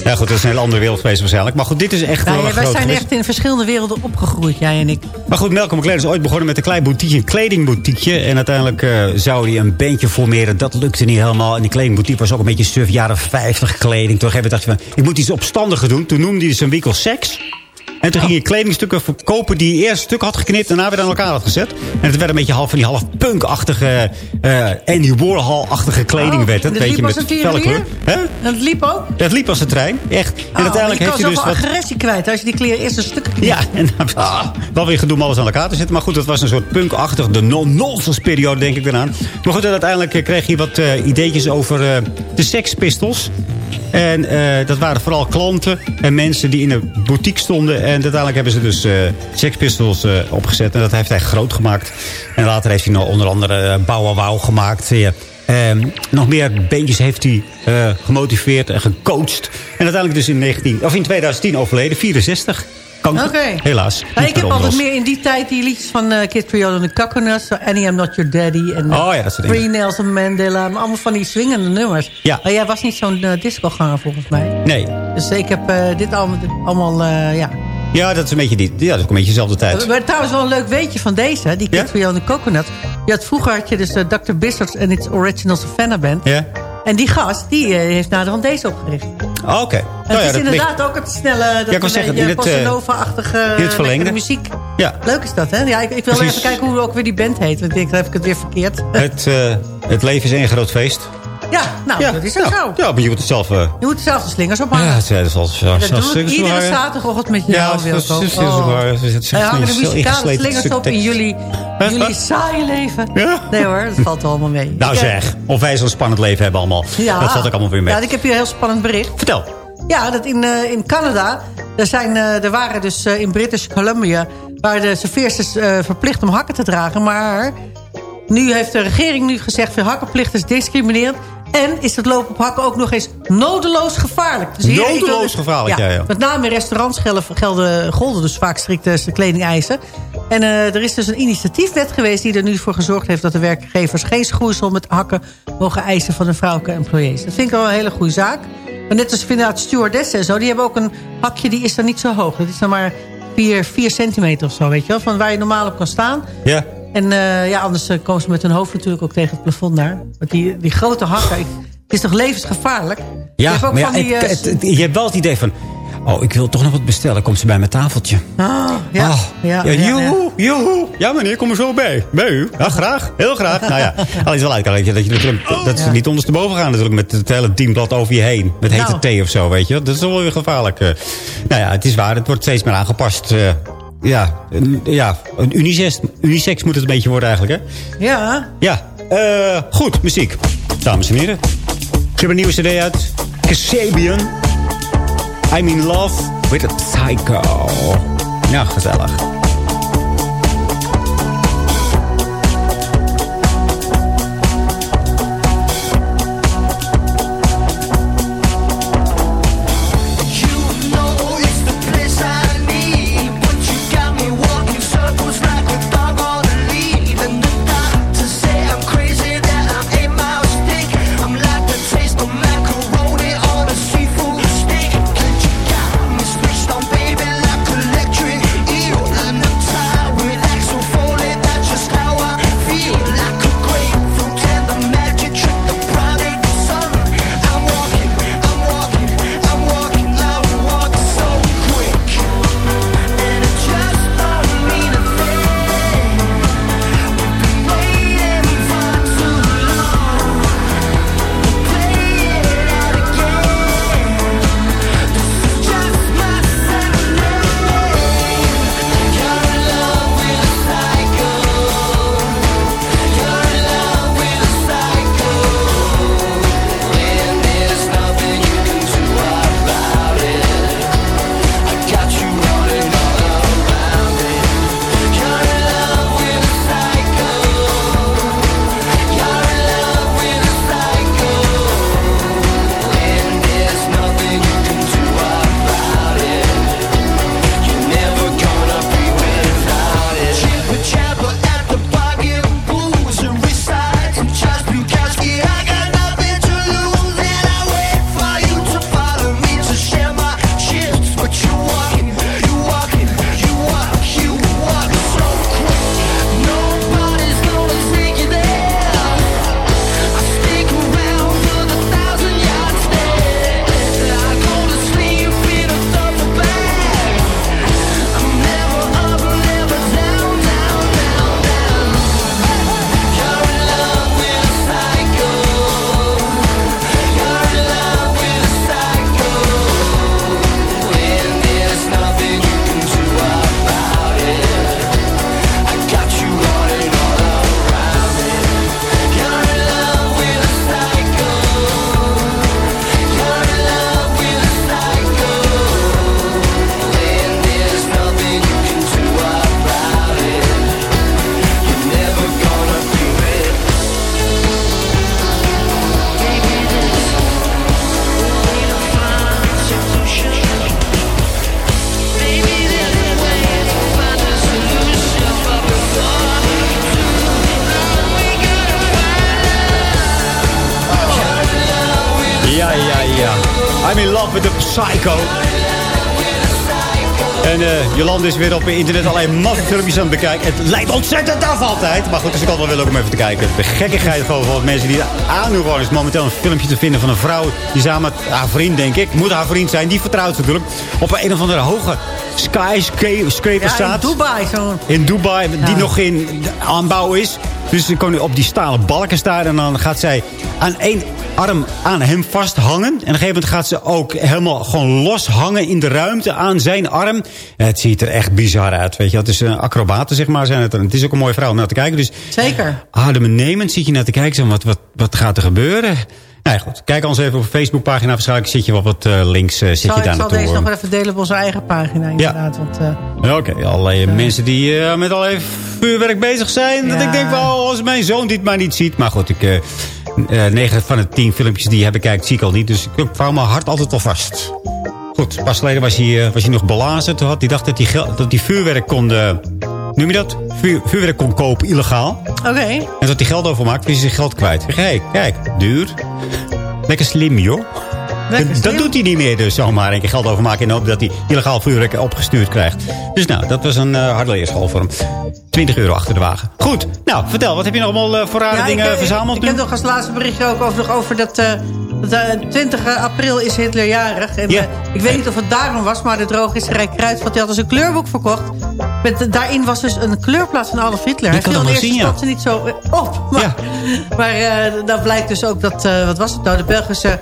Ja goed, dat is een hele andere wereld geweest waarschijnlijk. Maar goed, dit is echt Nou, wel ja, een wij groot zijn geweest. echt in verschillende werelden opgegroeid, jij en ik. Maar goed, Malcolm McLaren is ooit begonnen met een klein boutiqueje, een kledingboutiqueje. En uiteindelijk eh, zou hij een bandje formeren. Dat lukte niet helemaal. En die kledingboutique was ook een beetje suf, jaren 50 kleding. Toen dacht hij van, ik moet iets opstandiger doen. Toen noemde hij zijn winkel Sex. En toen ging hij kledingstukken verkopen die hij eerst stuk had geknipt... en daarna weer aan elkaar had gezet. En het werd een beetje half van die half punk-achtige... eh Andy Warhol-achtige kleding werd het. Oh, dat Weet je, met een felle kleur. Dat liep ook. Het liep als een trein, echt. En Oh, uiteindelijk je heeft hij dus wat... agressie kwijt als je die kleren eerst een stuk knipt. Ja, en dan, ah, wel weer gedoe om alles aan elkaar te zetten. Maar goed, dat was een soort punkachtig, de non-nonsense periode denk ik eraan. Maar goed, en uiteindelijk eh, kreeg hij wat eh, ideetjes over de Sex Pistols. En dat waren vooral klanten en mensen die in de boutique stonden. En uiteindelijk hebben ze dus eh Sex Pistols eh, opgezet. En dat heeft hij groot gemaakt. En later heeft hij nog onder andere uh, Bow Wow gemaakt. Ja. Ehm, nog meer bandjes heeft hij eh, gemotiveerd en gecoacht. En uiteindelijk dus in, 19, of in 2010 overleden, 64. Kanker, Oké. helaas. Nou, ik heb altijd meer in die tijd die liedjes van uh, Kid Creole en de Coconuts. zo Annie, I'm Not Your Daddy. En uh, Oh ja, dat. Free Nelson Mandela. Allemaal van die swingende nummers. Ja. Maar jij was niet zo'n uh, discoganger volgens mij. Nee. Dus ik heb uh, dit allemaal, allemaal uh, ja... Ja, dat is een beetje, die, ja, dat is een beetje dezelfde tijd. Maar trouwens wel een leuk weetje van deze. Die Kid Ja? En de Coconuts. Je had, vroeger had je dus uh, Dr. Bizzards en its Original Savannah Band. Ja? En die gast, die uh, heeft naderhand deze opgericht. Oh, Oké. En Nou het ja, is dat inderdaad ligt- ook het snelle, dat Ja, ik zeggen, in het, eh, in het lekkere muziek. Ja. Leuk is dat, hè? Ja, ik, ik wil Precies. even kijken hoe ook weer die band heet. Want ik denk, dan heb ik het weer verkeerd. Het, eh, het leven is één groot feest. Ja, nou, dat is ook zo. Ja, maar je moet het zelf... eh, Je moet zelf de slingers ophangen. ja, het is. En als, dat doe ik iedere zaterdagochtend met jou, Ja, dat Wilco. is- dat is- dat waar. Wij hangen de zo muzikale slingers op in jullie, jullie saaie leven. Nee hoor, dat valt allemaal mee. Nou eh, zeg, of wij zo'n spannend leven hebben allemaal. Ja. Dat valt ook allemaal weer mee. Ja, ik heb hier een heel spannend bericht. Vertel. Ja, dat in, eh, in Canada, er, zijn, er waren dus in British Columbia... waren de serveersters verplicht om hakken te dragen. Maar nu heeft de regering nu gezegd... veel hakkenplicht is discriminerend. En is het lopen op hakken ook nog eens nodeloos gevaarlijk. Dus hier- Nodeloos gevaarlijk, ja, ja. Met name in restaurants gelden, gelden, golden dus vaak strikte kledingeisen. En eh, er is dus een initiatiefwet geweest... die er nu voor gezorgd heeft dat de werkgevers... geen schoeisel met hakken mogen eisen van hun vrouwelijke employees. Dat vind ik wel een hele goede zaak. Maar net als inderdaad stewardessen en zo... die hebben ook een hakje, die is dan niet zo hoog. Dat is dan maar 4, 4 centimeter of zo, weet je wel. Van waar je normaal op kan staan. Ja. En eh, ja, anders eh, komen ze met hun hoofd natuurlijk ook tegen het plafond daar. Want die, die grote hakken, ik- het is toch levensgevaarlijk? je Ja, hebt ook maar ja, van die, het- eh, het- het- je hebt wel het idee van... Oh, ik wil toch nog wat bestellen. Komt ze bij mijn tafeltje. Ah, ja, Oh, ja, ja, ja, joehoe, joehoe. Ja, meneer, kom er zo bij. Bij u? Ja, graag. Heel graag. nou ja, al is wel uitkijken dat je dat ze niet ondersteboven gaan natuurlijk met het hele teamblad over je heen. Met hete Nou. thee of zo, weet je. Dat is wel weer gevaarlijk. nou ja, het is waar. Het wordt steeds meer aangepast. Ja, een, ja, een unisex, unisex moet het een beetje worden eigenlijk, hè? Ja, Ja, eh, goed, muziek. Dames en heren. Ze hebben een nieuwe cd uit. Kasabian. I'm in love with a psycho. Nou, gezellig. Is weer op internet alleen maffilmpjes aan het bekijken. Het lijkt ontzettend af altijd. Maar goed, dus ik had wel willen om even te kijken. De gekkigheid gewoon van mensen die aan nu gewoon is momenteel een filmpje te vinden van een vrouw... die samen met haar vriend, denk ik, moet haar vriend zijn... die vertrouwt ze natuurlijk op een of andere hoge skyscraper Ja, in staat. Dubai zo'n... In Dubai, die Ja. nog in aanbouw is. Dus ze kon op die stalen balken staan. En dan gaat zij aan één arm aan hem vasthangen. En op een gegeven moment gaat ze ook helemaal gewoon los hangen in de ruimte aan zijn arm. Het ziet er echt bizar uit. Weet je. Het is een acrobaten, zeg maar. Zijn het. het is ook een mooie vrouw om naar te kijken. Dus Zeker. adembenemend zit je naar te kijken. Wat, wat, wat gaat er gebeuren? Nou ja, goed. Kijk anders even op de Facebookpagina. Waarschijnlijk zit je wel wat eh, links eh, zit Zal, je ik daar zal naartoe. deze nog even delen op onze eigen pagina inderdaad. Eh, Ja, Oké, allerlei mensen die met allerlei vuurwerk bezig zijn. Dat ik denk, wel, als mijn zoon dit maar niet ziet. Maar goed, ik, eh eh, 9 van de 10 filmpjes die je bekijkt, zie ik al niet. Dus ik vouw mijn hart altijd wel vast. Goed, pas geleden was hij, was hij nog belazerd. Toen had hij dacht dat hij, dat hij vuurwerk kon... noem je dat? Vuur, vuurwerk kon kopen, illegaal. Oké. En dat hij geld overmaakt, is hij zijn geld kwijt. Kijk, kijk, duur. Lekker slim, joh. Dat doet hij niet meer, dus zomaar een keer geld overmaken... in de hoop dat hij illegaal vuurwerk opgestuurd krijgt. Dus nou, dat was een uh, harde leerschool voor hem. 20 euro achter de wagen. Goed, nou, vertel, wat heb je nog allemaal eh, voor rare Ja, dingen ik, ik- verzameld Ik, nu? heb nog als laatste berichtje ook over, nog over dat... eh, dat, eh, 20 april is Hitler jarig. En, Ja. eh, ik weet niet of het daarom was, maar de drogisterij Kruidvat die had dus een kleurboek verkocht. Met, daarin was dus een kleurplaat van Adolf Hitler. Je Hij kan viel in eerste zien, ja. niet zo eh, op. Maar, maar eh, dan blijkt dus ook dat... eh, wat was het nou? De Belgische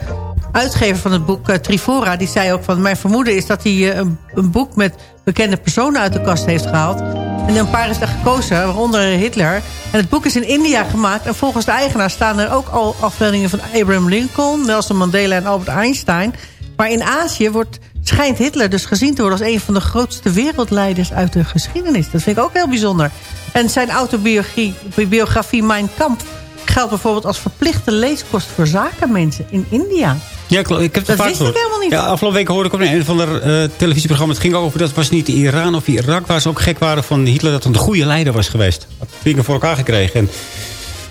uitgever van het boek eh, Trifora... die zei ook van... mijn vermoeden is dat hij eh, een, boek met bekende personen uit de kast heeft gehaald. En een paar is daar gekozen, waaronder Hitler. En het boek is in India gemaakt. En volgens de eigenaar staan er ook al afbeeldingen van Abraham Lincoln... Nelson Mandela en Albert Einstein. Maar in Azië wordt, schijnt Hitler dus gezien te worden... als een van de grootste wereldleiders uit de geschiedenis. Dat vind ik ook heel bijzonder. En zijn autobiografie biografie Mein Kampf... geldt bijvoorbeeld als verplichte leeskost voor zakenmensen in India. Ja, klopt. Ik heb het Dat wist ik helemaal niet. Ja, afgelopen week hoorde ik op een van de eh, televisieprogramma... het ging over, dat was niet Iran of Irak... waar ze ook gek waren van Hitler... dat een goede leider was geweest. Dat dingen voor elkaar gekregen. En,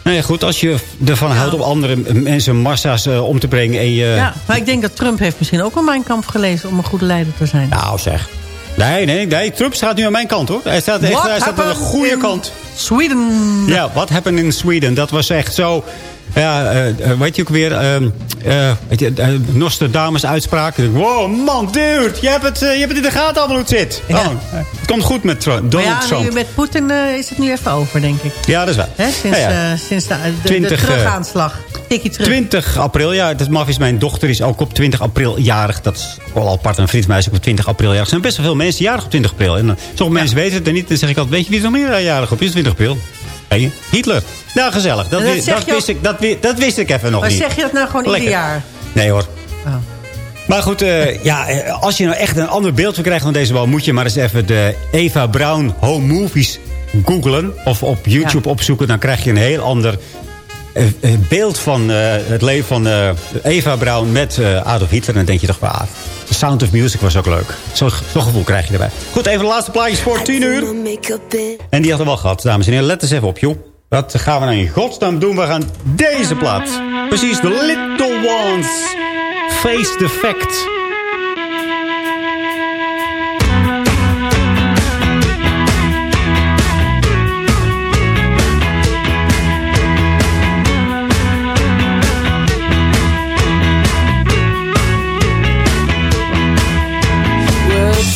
nou ja, goed, als je ervan houdt om andere mensen massa's eh, om te brengen... en je... Ja, maar ik denk dat Trump heeft misschien ook al Mijn Kamp gelezen... om een goede leider te zijn. Nou zeg. Nee, nee, nee. Trump staat nu aan mijn kant, hoor. Hij staat, echt, hij staat aan de goede kant. Sweden. Ja, what happened in Sweden? Dat was echt zo... Ja, eh, eh, weet je ook weer... je, eh, Nostradamus uitspraak. Wow, man, dude. Je hebt het, je hebt het in de gaten allemaal hoe het zit. Ja. Oh, het komt goed met Trump, Donald ja, Trump. nu met Poetin is het nu even over, denk ik. Ja, dat is waar. Sinds, Ja, ja. sinds de, de, 20, de eh, terugaanslag. Tikkie terug. 20 april, ja, dat maf is mijn dochter is ook op 20 april jarig. Dat is wel apart, een vriend van mij is ook op 20 april jarig. Er zijn best wel veel mensen jarig op 20 april. En uh, sommige mensen weten het en niet. Dan zeg ik altijd, weet je wie er nog meer jarig op is 20 april? Hey, Hitler. Nou, gezellig. Dat, dat wist ik, dat, dat wist ik even nog Maar niet. zeg je dat nou gewoon Lekker. ieder jaar? Nee hoor. Oh. Maar goed, eh, ja, eh, als je nou echt een ander beeld wil krijgen van deze bal... moet je maar eens even de Eva Brown Home Movies googlen. Of op YouTube opzoeken. Dan krijg je een heel ander eh, eh, beeld van eh, het leven van Eva Brown met Adolf Hitler. En dan denk je toch, ah, The Sound of Music was ook leuk. Zo'n gevoel krijg je erbij. Goed, even de laatste plaatjes voor 10 uur. En die hadden we wel gehad, dames en heren. Let eens even op, joh. Wat gaan we nou in godsnaam doen? We gaan deze plaat. Precies, The Little Ones. Face the Fact.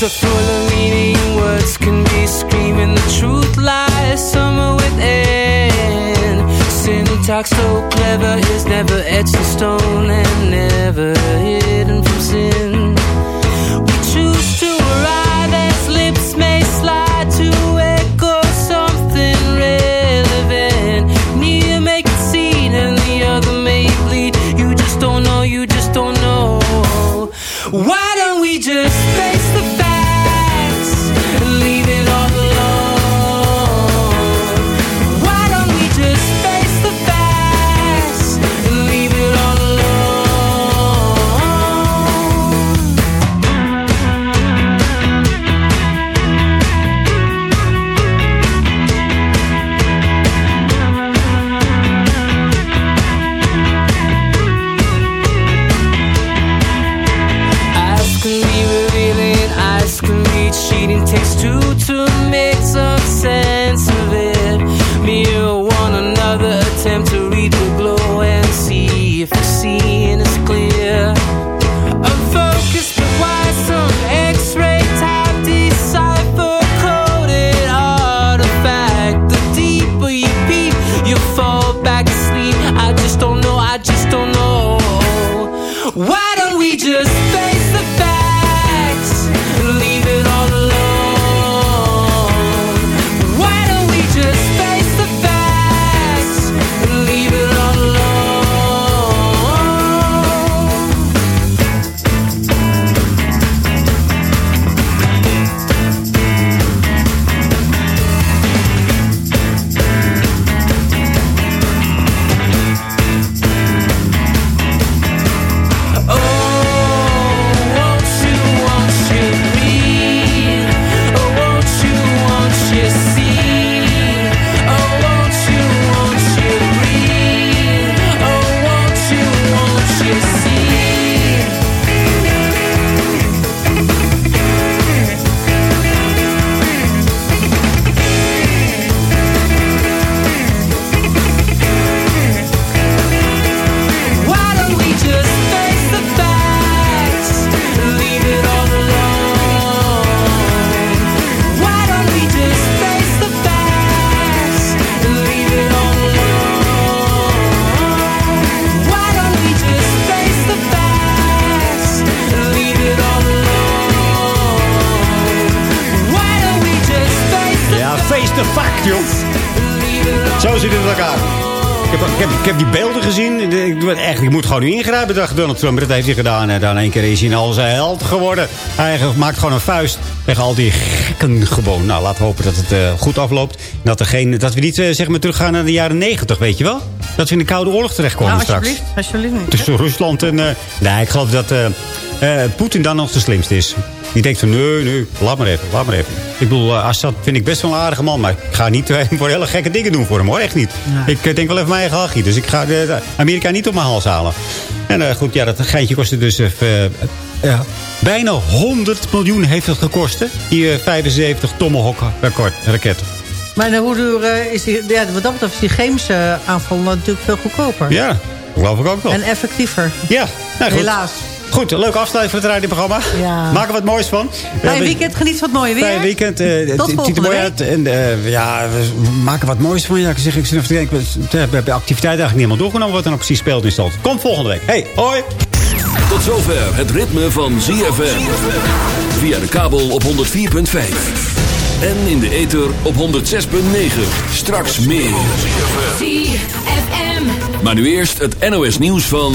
Are full of meaning, words can be screaming. The truth lies somewhere within. Syntax so clever is never etched in stone and never hidden from sin. We choose to arrive lips may slide to echo something relevant. It and the other may bleed. You just don't know, you just don't know. Why don't we just face the Ik, moet gewoon nu ingrijpen, dacht Donald Trump. Dat heeft hij gedaan. En dan één keer is hij al zijn held geworden. Hij maakt gewoon een vuist tegen al die gekken gewoon. Nou, laten we hopen dat het eh, goed afloopt. Dat, er geen, dat we niet eh, zeg maar, teruggaan naar de jaren negentig, weet je wel? Dat we in de Koude Oorlog terechtkomen Nou, straks. alsjeblieft, alsjeblieft niet. Tussen Rusland en... eh, nee, ik geloof dat Poetin dan nog de slimste is. Die denkt van, nee, nee, laat maar even, laat maar even. Ik bedoel, eh, Assad vind ik best wel een aardige man. Maar ik ga niet eh, (laughs) voor hele gekke dingen doen voor hem, hoor. Echt niet. Ik eh, denk wel even mijn eigen hachje. Dus ik ga Amerika niet op mijn hals halen. En goed, ja, dat geintje kostte dus... ja, bijna 100 miljoen heeft het gekost, hè? Die eh, 75 Tomahawk raketten. Maar dan, hoe duur is die... Ja, wat dat betreft is die chemische aanval natuurlijk veel goedkoper. Ja, geloof ik ook wel. En effectiever. Ja, nou goed. Helaas. Goed, een leuke afsluiting voor het radioprogramma. Ja. Maak er wat moois van. Fijn Eh, weekend, geniet van het mooie weer. Fijn weekend. eh, het- Tot ziet er volgende mooi week. uit. En eh, ja, we maken wat moois van. Ja, ik zeg, ik zit even te denken. We hebben de activiteit eigenlijk niet helemaal doorgenomen. Wat er nou precies speelt in stad. Kom volgende week. Hey, hoi. Tot zover het ritme van ZFM. Via de kabel op 104.5. En in de ether op 106.9. Straks meer. ZFM. Maar nu eerst het NOS nieuws van...